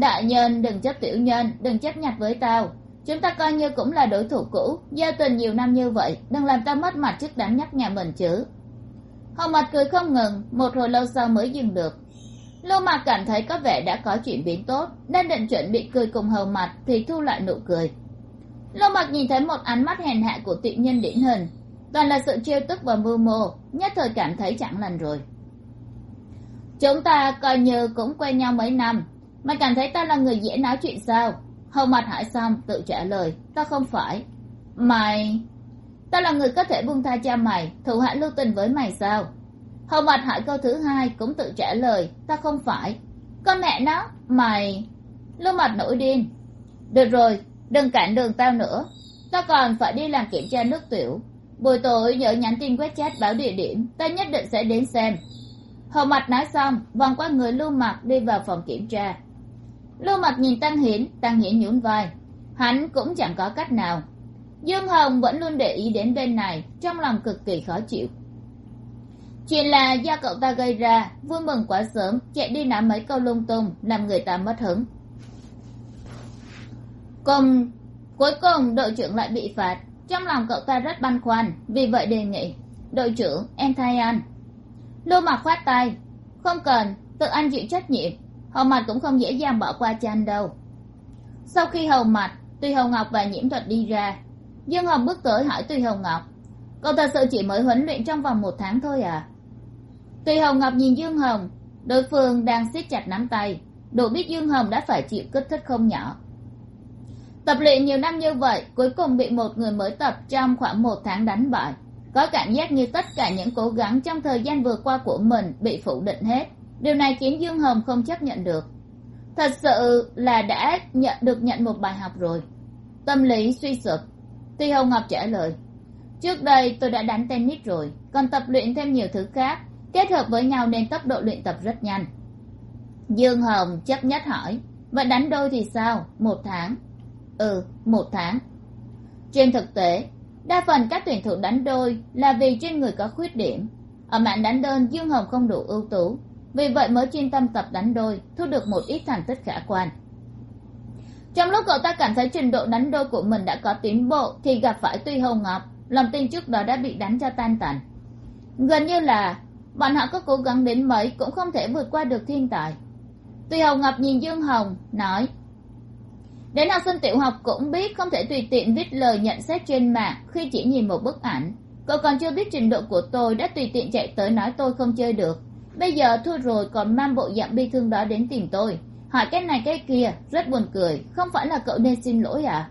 Đại nhân đừng chấp tiểu nhân, đừng chấp nhặt với tao chúng ta coi như cũng là đối thủ cũ. Giao tình nhiều năm như vậy, đừng làm ta mất mặt trước đám nhắc nhà mình chứ. Hầu mặt cười không ngừng, một hồi lâu sau mới dừng được. Lô mạc cảm thấy có vẻ đã có chuyển biến tốt. Đang định chuẩn bị cười cùng hầu mặt thì thu lại nụ cười. Lô mạc nhìn thấy một ánh mắt hèn hạ của tiện nhân điển hình. Toàn là sự trêu tức và mưu mô, nhất thời cảm thấy chẳng lành rồi. Chúng ta coi như cũng quen nhau mấy năm. Mày cảm thấy ta là người dễ nói chuyện sao? Hầu mặt hỏi xong tự trả lời, ta không phải. Mày, ta là người có thể buông tha cha mày thù hạ lưu tình với mày sao? Hầu mặt hỏi câu thứ hai cũng tự trả lời, ta không phải. Con mẹ nó, mày. Lưu mặt nổi điên, được rồi, đừng cản đường tao nữa. Ta còn phải đi làm kiểm tra nước tiểu. Buổi tối nhớ nhắn tin quét chat báo địa điểm, ta nhất định sẽ đến xem. Hầu mặt nói xong, vòng qua người lưu mặt đi vào phòng kiểm tra lưu mặt nhìn tăng Hiến, tăng Hiến nhún vai. Hắn cũng chẳng có cách nào. Dương hồng vẫn luôn để ý đến bên này trong lòng cực kỳ khó chịu. Chuyện là do cậu ta gây ra vui mừng quá sớm chạy đi nắm mấy câu lung tung làm người ta mất hứng. Cùng cuối cùng đội trưởng lại bị phạt. Trong lòng cậu ta rất băn khoăn vì vậy đề nghị đội trưởng em thay anh. Lưu mặc khoát tay không cần tự anh chịu trách nhiệm hầu mặt cũng không dễ dàng bỏ qua cho anh đâu. Sau khi hầu mặt tuy hồng ngọc và nhiễm thuật đi ra, dương hồng bước tới hỏi tuy hồng ngọc, cậu thật sự chỉ mới huấn luyện trong vòng một tháng thôi à? Tuy hồng ngọc nhìn dương hồng, đối phương đang siết chặt nắm tay, đủ biết dương hồng đã phải chịu kích thích không nhỏ. Tập luyện nhiều năm như vậy, cuối cùng bị một người mới tập trong khoảng một tháng đánh bại, có cảm giác như tất cả những cố gắng trong thời gian vừa qua của mình bị phủ định hết điều này khiến dương hồng không chấp nhận được. Thật sự là đã nhận, được nhận một bài học rồi. Tâm lý suy sụp. Tuy hồng ngọc trả lời, trước đây tôi đã đánh tennis rồi, còn tập luyện thêm nhiều thứ khác, kết hợp với nhau nên tốc độ luyện tập rất nhanh. Dương hồng chấp nhất hỏi, vậy đánh đôi thì sao? Một tháng? Ừ một tháng. Trên thực tế, đa phần các tuyển thủ đánh đôi là vì trên người có khuyết điểm. Ở mạng đánh đơn, dương hồng không đủ ưu tú vì vậy mới chuyên tâm tập đánh đôi, thu được một ít thành tích khả quan. Trong lúc cậu ta cảm thấy trình độ đánh đôi của mình đã có tiến bộ, thì gặp phải tuy hồng ngọc, lòng tin trước đó đã bị đánh cho tan tành. Gần như là bọn họ có cố gắng đến mấy cũng không thể vượt qua được thiên tài. Tuy hồng ngọc nhìn dương hồng, nói, đến học sinh tiểu học cũng biết không thể tùy tiện viết lời nhận xét trên mạng khi chỉ nhìn một bức ảnh. Cậu còn chưa biết trình độ của tôi đã tùy tiện chạy tới nói tôi không chơi được bây giờ thua rồi, còn mang bộ dạng bi thương đó đến tìm tôi. Hỏi cái này cái kia, rất buồn cười. Không phải là cậu nên xin lỗi à?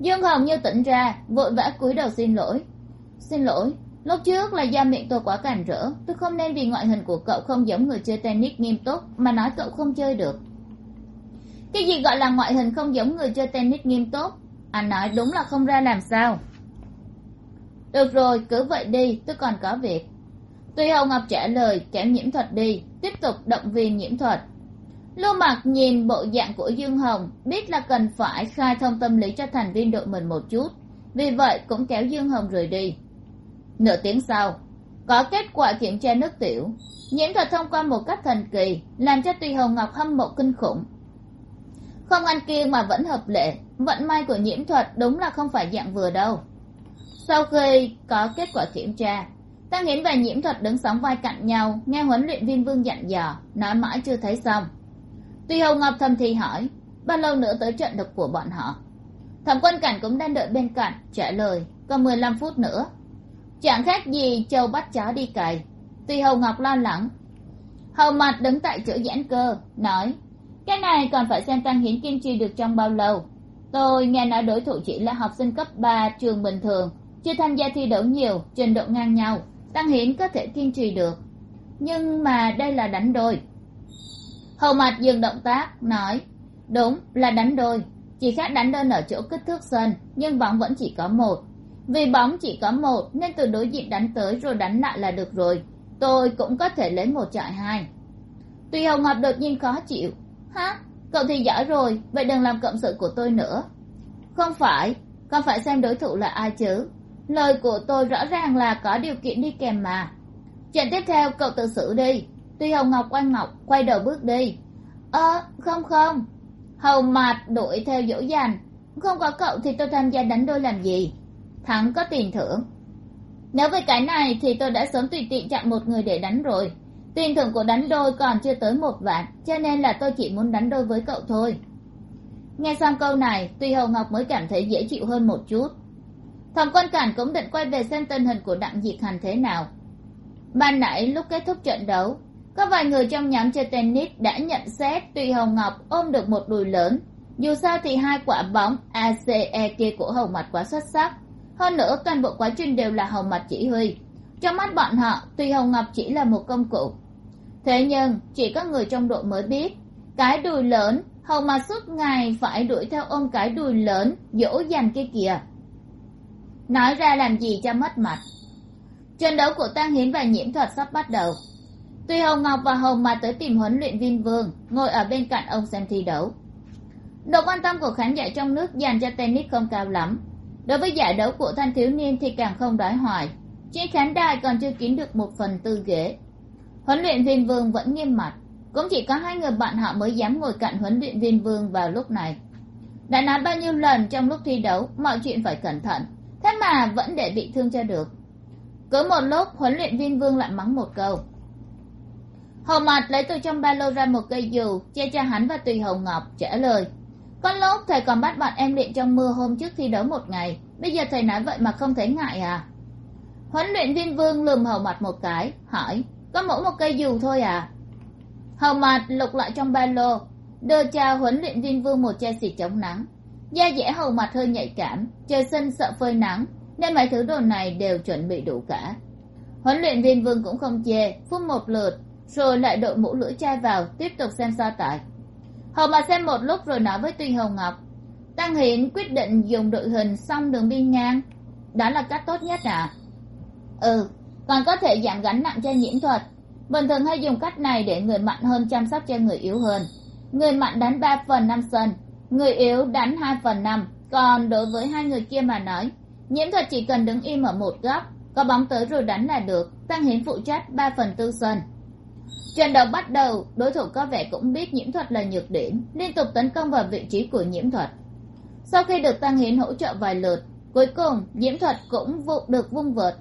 Dương hồng như tỉnh ra, vội vã cúi đầu xin lỗi. Xin lỗi, lúc trước là do miệng tôi quá cản rỡ. Tôi không nên vì ngoại hình của cậu không giống người chơi tennis nghiêm túc mà nói cậu không chơi được. Cái gì gọi là ngoại hình không giống người chơi tennis nghiêm túc? Anh nói đúng là không ra làm sao. Được rồi, cứ vậy đi, tôi còn có việc tuy hồng ngọc trả lời kém nhiễm thuật đi, tiếp tục động viên nhiễm thuật. Lưu mặc nhìn bộ dạng của dương hồng, biết là cần phải khai thông tâm lý cho thành viên đội mình một chút, vì vậy cũng kéo dương hồng rời đi. Nửa tiếng sau, có kết quả kiểm tra nước tiểu. Nhiễm thuật thông qua một cách thần kỳ, làm cho tùy hồng ngọc hâm mộ kinh khủng. Không ăn kia mà vẫn hợp lệ, vận may của nhiễm thuật đúng là không phải dạng vừa đâu. Sau khi có kết quả kiểm tra tăng hiến và nhiễm thuật đứng sóng vai cạnh nhau, nghe huấn luyện viên vương dặn dò, nói mãi chưa thấy xong. Tuy hồng ngọc thầm thì hỏi, bao lâu nữa tới trận độc của bọn họ? Thẩm quân cảnh cũng đang đợi bên cạnh, trả lời, còn mười lăm phút nữa. Chẳng khác gì châu bắt chó đi cày. Tuy hầu ngọc lo lắng. Hầu mặt đứng tại chỗ giãn cơ, nói, cái này còn phải xem tăng hiến kiên trì được trong bao lâu. Tôi nghe nói đối thủ chỉ là học sinh cấp ba trường bình thường, chưa tham gia thi đấu nhiều, trình độ ngang nhau tăng hiển có thể kiên trì được. Nhưng mà đây là đánh đôi. Hầu mặt dừng động tác, nói, đúng là đánh đôi. Chỉ khác đánh đơn ở chỗ kích thước sân, nhưng bóng vẫn chỉ có một. Vì bóng chỉ có một, nên từ đối diện đánh tới rồi đánh lại là được rồi. Tôi cũng có thể lấy một chọi hai. Tuy hồng ngọc đột nhiên khó chịu, hả? Cậu thì giỏi rồi, vậy đừng làm cộng sự của tôi nữa. Không phải, con phải xem đối thủ là ai chứ? Lời của tôi rõ ràng là có điều kiện đi kèm mà. Chuyện tiếp theo, cậu tự xử đi. Tuy hồng ngọc quay ngọc, quay đầu bước đi. Ơ, không không. Hầu mạt đuổi theo dỗ dành. Không có cậu thì tôi tham gia đánh đôi làm gì? Thắng có tiền thưởng. Nếu với cái này thì tôi đã sớm tùy tiện chặn một người để đánh rồi. Tiền thưởng của đánh đôi còn chưa tới một vạn, cho nên là tôi chỉ muốn đánh đôi với cậu thôi. Nghe xong câu này, tuy hầu ngọc mới cảm thấy dễ chịu hơn một chút thẩm quan cản cũng định quay về xem tình hình của đặng diệt hành thế nào. Ban nãy lúc kết thúc trận đấu, có vài người trong nhóm chơi tennis đã nhận xét tùy hồng ngọc ôm được một đùi lớn. Dù sao thì hai quả bóng ace kia của hầu mặt quá xuất sắc. Hơn nữa, toàn bộ quá trình đều là hầu mặt chỉ huy. Trong mắt bọn họ, tùy hồng ngọc chỉ là một công cụ. Thế nhưng, chỉ có người trong đội mới biết, cái đùi lớn, hầu mặt suốt ngày phải đuổi theo ôm cái đùi lớn, dỗ dành kia. kìa nói ra làm gì cho mất mặt. Trận đấu của tăng hiến và nhiễm thuật sắp bắt đầu. Tuy hồng ngọc và hồng mà tới tìm huấn luyện viên vương, ngồi ở bên cạnh ông xem thi đấu. Độ quan tâm của khán giả trong nước dành cho tennis không cao lắm. Đối với giải đấu của thanh thiếu niên thì càng không đói hoài trên khán đài còn chưa kín được một phần tư ghế. Huấn luyện viên vương vẫn nghiêm mặt. Cũng chỉ có hai người bạn họ mới dám ngồi cạnh huấn luyện viên vương vào lúc này. Đã nói bao nhiêu lần trong lúc thi đấu, mọi chuyện phải cẩn thận thế mà vẫn để bị thương cho được. Cứ một lúc, huấn luyện viên vương lại mắng một câu. Hầu mặt lấy từ trong ba lô ra một cây dù, che cho hắn và tùy hồng ngọc, trả lời. Con lúc thầy còn bắt bọn em luyện trong mưa hôm trước thi đấu một ngày, bây giờ thầy nói vậy mà không thấy ngại à? Huấn luyện viên vương lườm hầu mặt một cái, hỏi, có mỗi một cây dù thôi à? Hầu mặt lục lại trong ba lô, đưa cho huấn luyện viên vương một chai xịt chống nắng da dẻ hầu mặt hơi nhạy cảm, trời sinh sợ phơi nắng, nên mấy thứ đồ này đều chuẩn bị đủ cả. Huấn luyện viên vương cũng không chê, phun một lượt, rồi lại đội mũ lưỡi chai vào, tiếp tục xem so tải hầu mặt xem một lúc rồi nói với tuy hồng ngọc, tăng hiển quyết định dùng đội hình xong đường biên ngang, đó là cách tốt nhất à? Ừ còn có thể giảm gánh nặng cho nhiễm thuật. Bình thường hay dùng cách này để người mạnh hơn chăm sóc cho người yếu hơn. Người mạnh đánh ba phần năm sân người yếu đánh hai phần năm, còn đối với hai người kia mà nói, nhiễm thuật chỉ cần đứng im ở một góc, có bóng tới rồi đánh là được, tăng hiến phụ trách ba phần tư sân trận đấu bắt đầu, đối thủ có vẻ cũng biết nhiễm thuật là nhược điểm, liên tục tấn công vào vị trí của nhiễm thuật. Sau khi được tăng hiến hỗ trợ vài lượt, cuối cùng nhiễm thuật cũng vụ được vung vợt.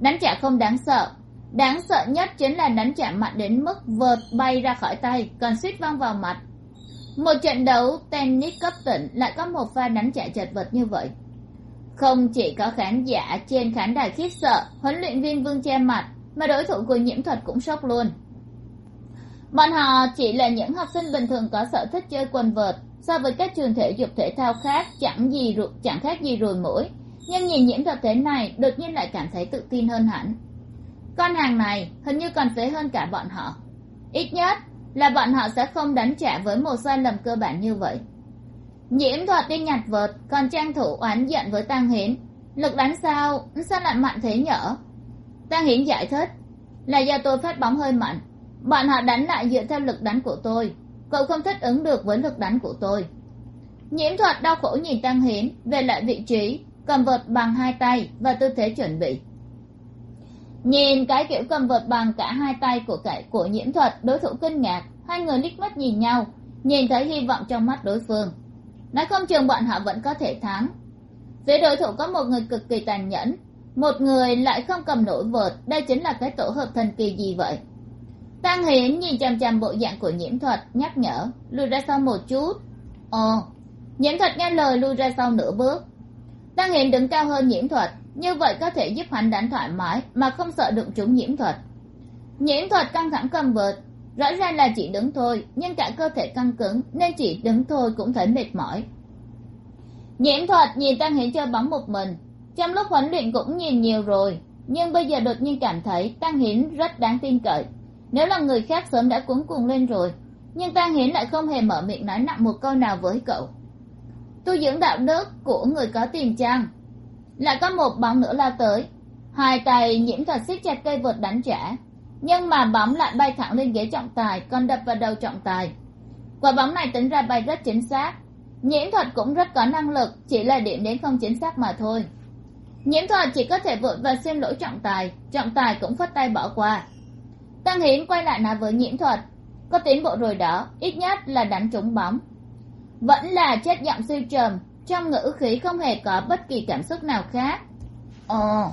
Đánh trả không đáng sợ đáng sợ nhất chính là đánh trả mạnh đến mức vợt bay ra khỏi tay, còn suýt văng vào mặt một trận đấu tennis cấp tỉnh lại có một pha đánh trả chật vật như vậy. Không chỉ có khán giả trên khán đài khiếp sợ, huấn luyện viên vương che mặt mà đối thủ của nhiễm thuật cũng sốc luôn. Bọn họ chỉ là những học sinh bình thường có sở thích chơi quần vợt, so với các trường thể dục thể thao khác chẳng gì chẳng khác gì rồi mũi. Nhưng nhìn nhiễm thuật thế này, đột nhiên lại cảm thấy tự tin hơn hẳn. Con hàng này hình như còn phế hơn cả bọn họ. Ít nhất là bọn họ sẽ không đánh trả với một sai lầm cơ bản như vậy. Nhiễm thuật đi nhặt vợt, còn trang thủ oán giận với tăng hiến. Lực đánh sao? Sao lại mạnh thế nhở? Tăng hiến giải thích, là do tôi phát bóng hơi mạnh. Bọn họ đánh lại dựa theo lực đánh của tôi. Cậu không thích ứng được với lực đánh của tôi. Nhiễm thuật đau khổ nhìn tăng hiến về lại vị trí, cầm vợt bằng hai tay và tư thế chuẩn bị nhìn cái kiểu cầm vợt bằng cả hai tay của cải của nhiễm thuật, đối thủ kinh ngạc. Hai người liếc mắt nhìn nhau, nhìn thấy hy vọng trong mắt đối phương. Nói không chừng bọn họ vẫn có thể thắng. Phía đối thủ có một người cực kỳ tàn nhẫn, một người lại không cầm nổi vợt. Đây chính là cái tổ hợp thần kỳ gì vậy? Tăng hiến nhìn chằm chằm bộ dạng của nhiễm thuật, nhắc nhở lùi ra sau một chút. Ồ, nhiễm thuật nghe lời lui ra sau nửa bước. Tăng hiển đứng cao hơn nhiễm thuật như vậy có thể giúp hắn đánh thoải mái, mà không sợ đụng trúng nhiễm thuật. Nhiễm thuật căng thẳng cầm vợt rõ ràng là chỉ đứng thôi, nhưng cả cơ thể căng cứng, nên chỉ đứng thôi cũng thấy mệt mỏi. Nhiễm thuật nhìn tăng hiển chơi bóng một mình. Trong lúc huấn luyện cũng nhìn nhiều rồi, nhưng bây giờ đột nhiên cảm thấy tăng hiển rất đáng tin cậy. Nếu là người khác sớm đã cuống cuồng lên rồi, nhưng tăng hiển lại không hề mở miệng nói nặng một câu nào với cậu. Tu dưỡng đạo đức của người có tiền trang lại có một bóng nữa lao tới. Hai tay nhiễm thuật siết chặt cây vợt đánh trả. Nhưng mà bóng lại bay thẳng lên ghế trọng tài, còn đập vào đầu trọng tài. Quả bóng này tính ra bay rất chính xác. Nhiễm thuật cũng rất có năng lực, chỉ là điểm đến không chính xác mà thôi. Nhiễm thuật chỉ có thể vội và xin lỗi trọng tài trọng tài cũng phất tay bỏ qua. Tăng hiến quay lại nói với nhiễm thuật, có tiến bộ rồi đó, ít nhất là đánh trúng bóng. Vẫn là chết giọng siêu trầm trong ngữ khí không hề có bất kỳ cảm xúc nào khác. Ồ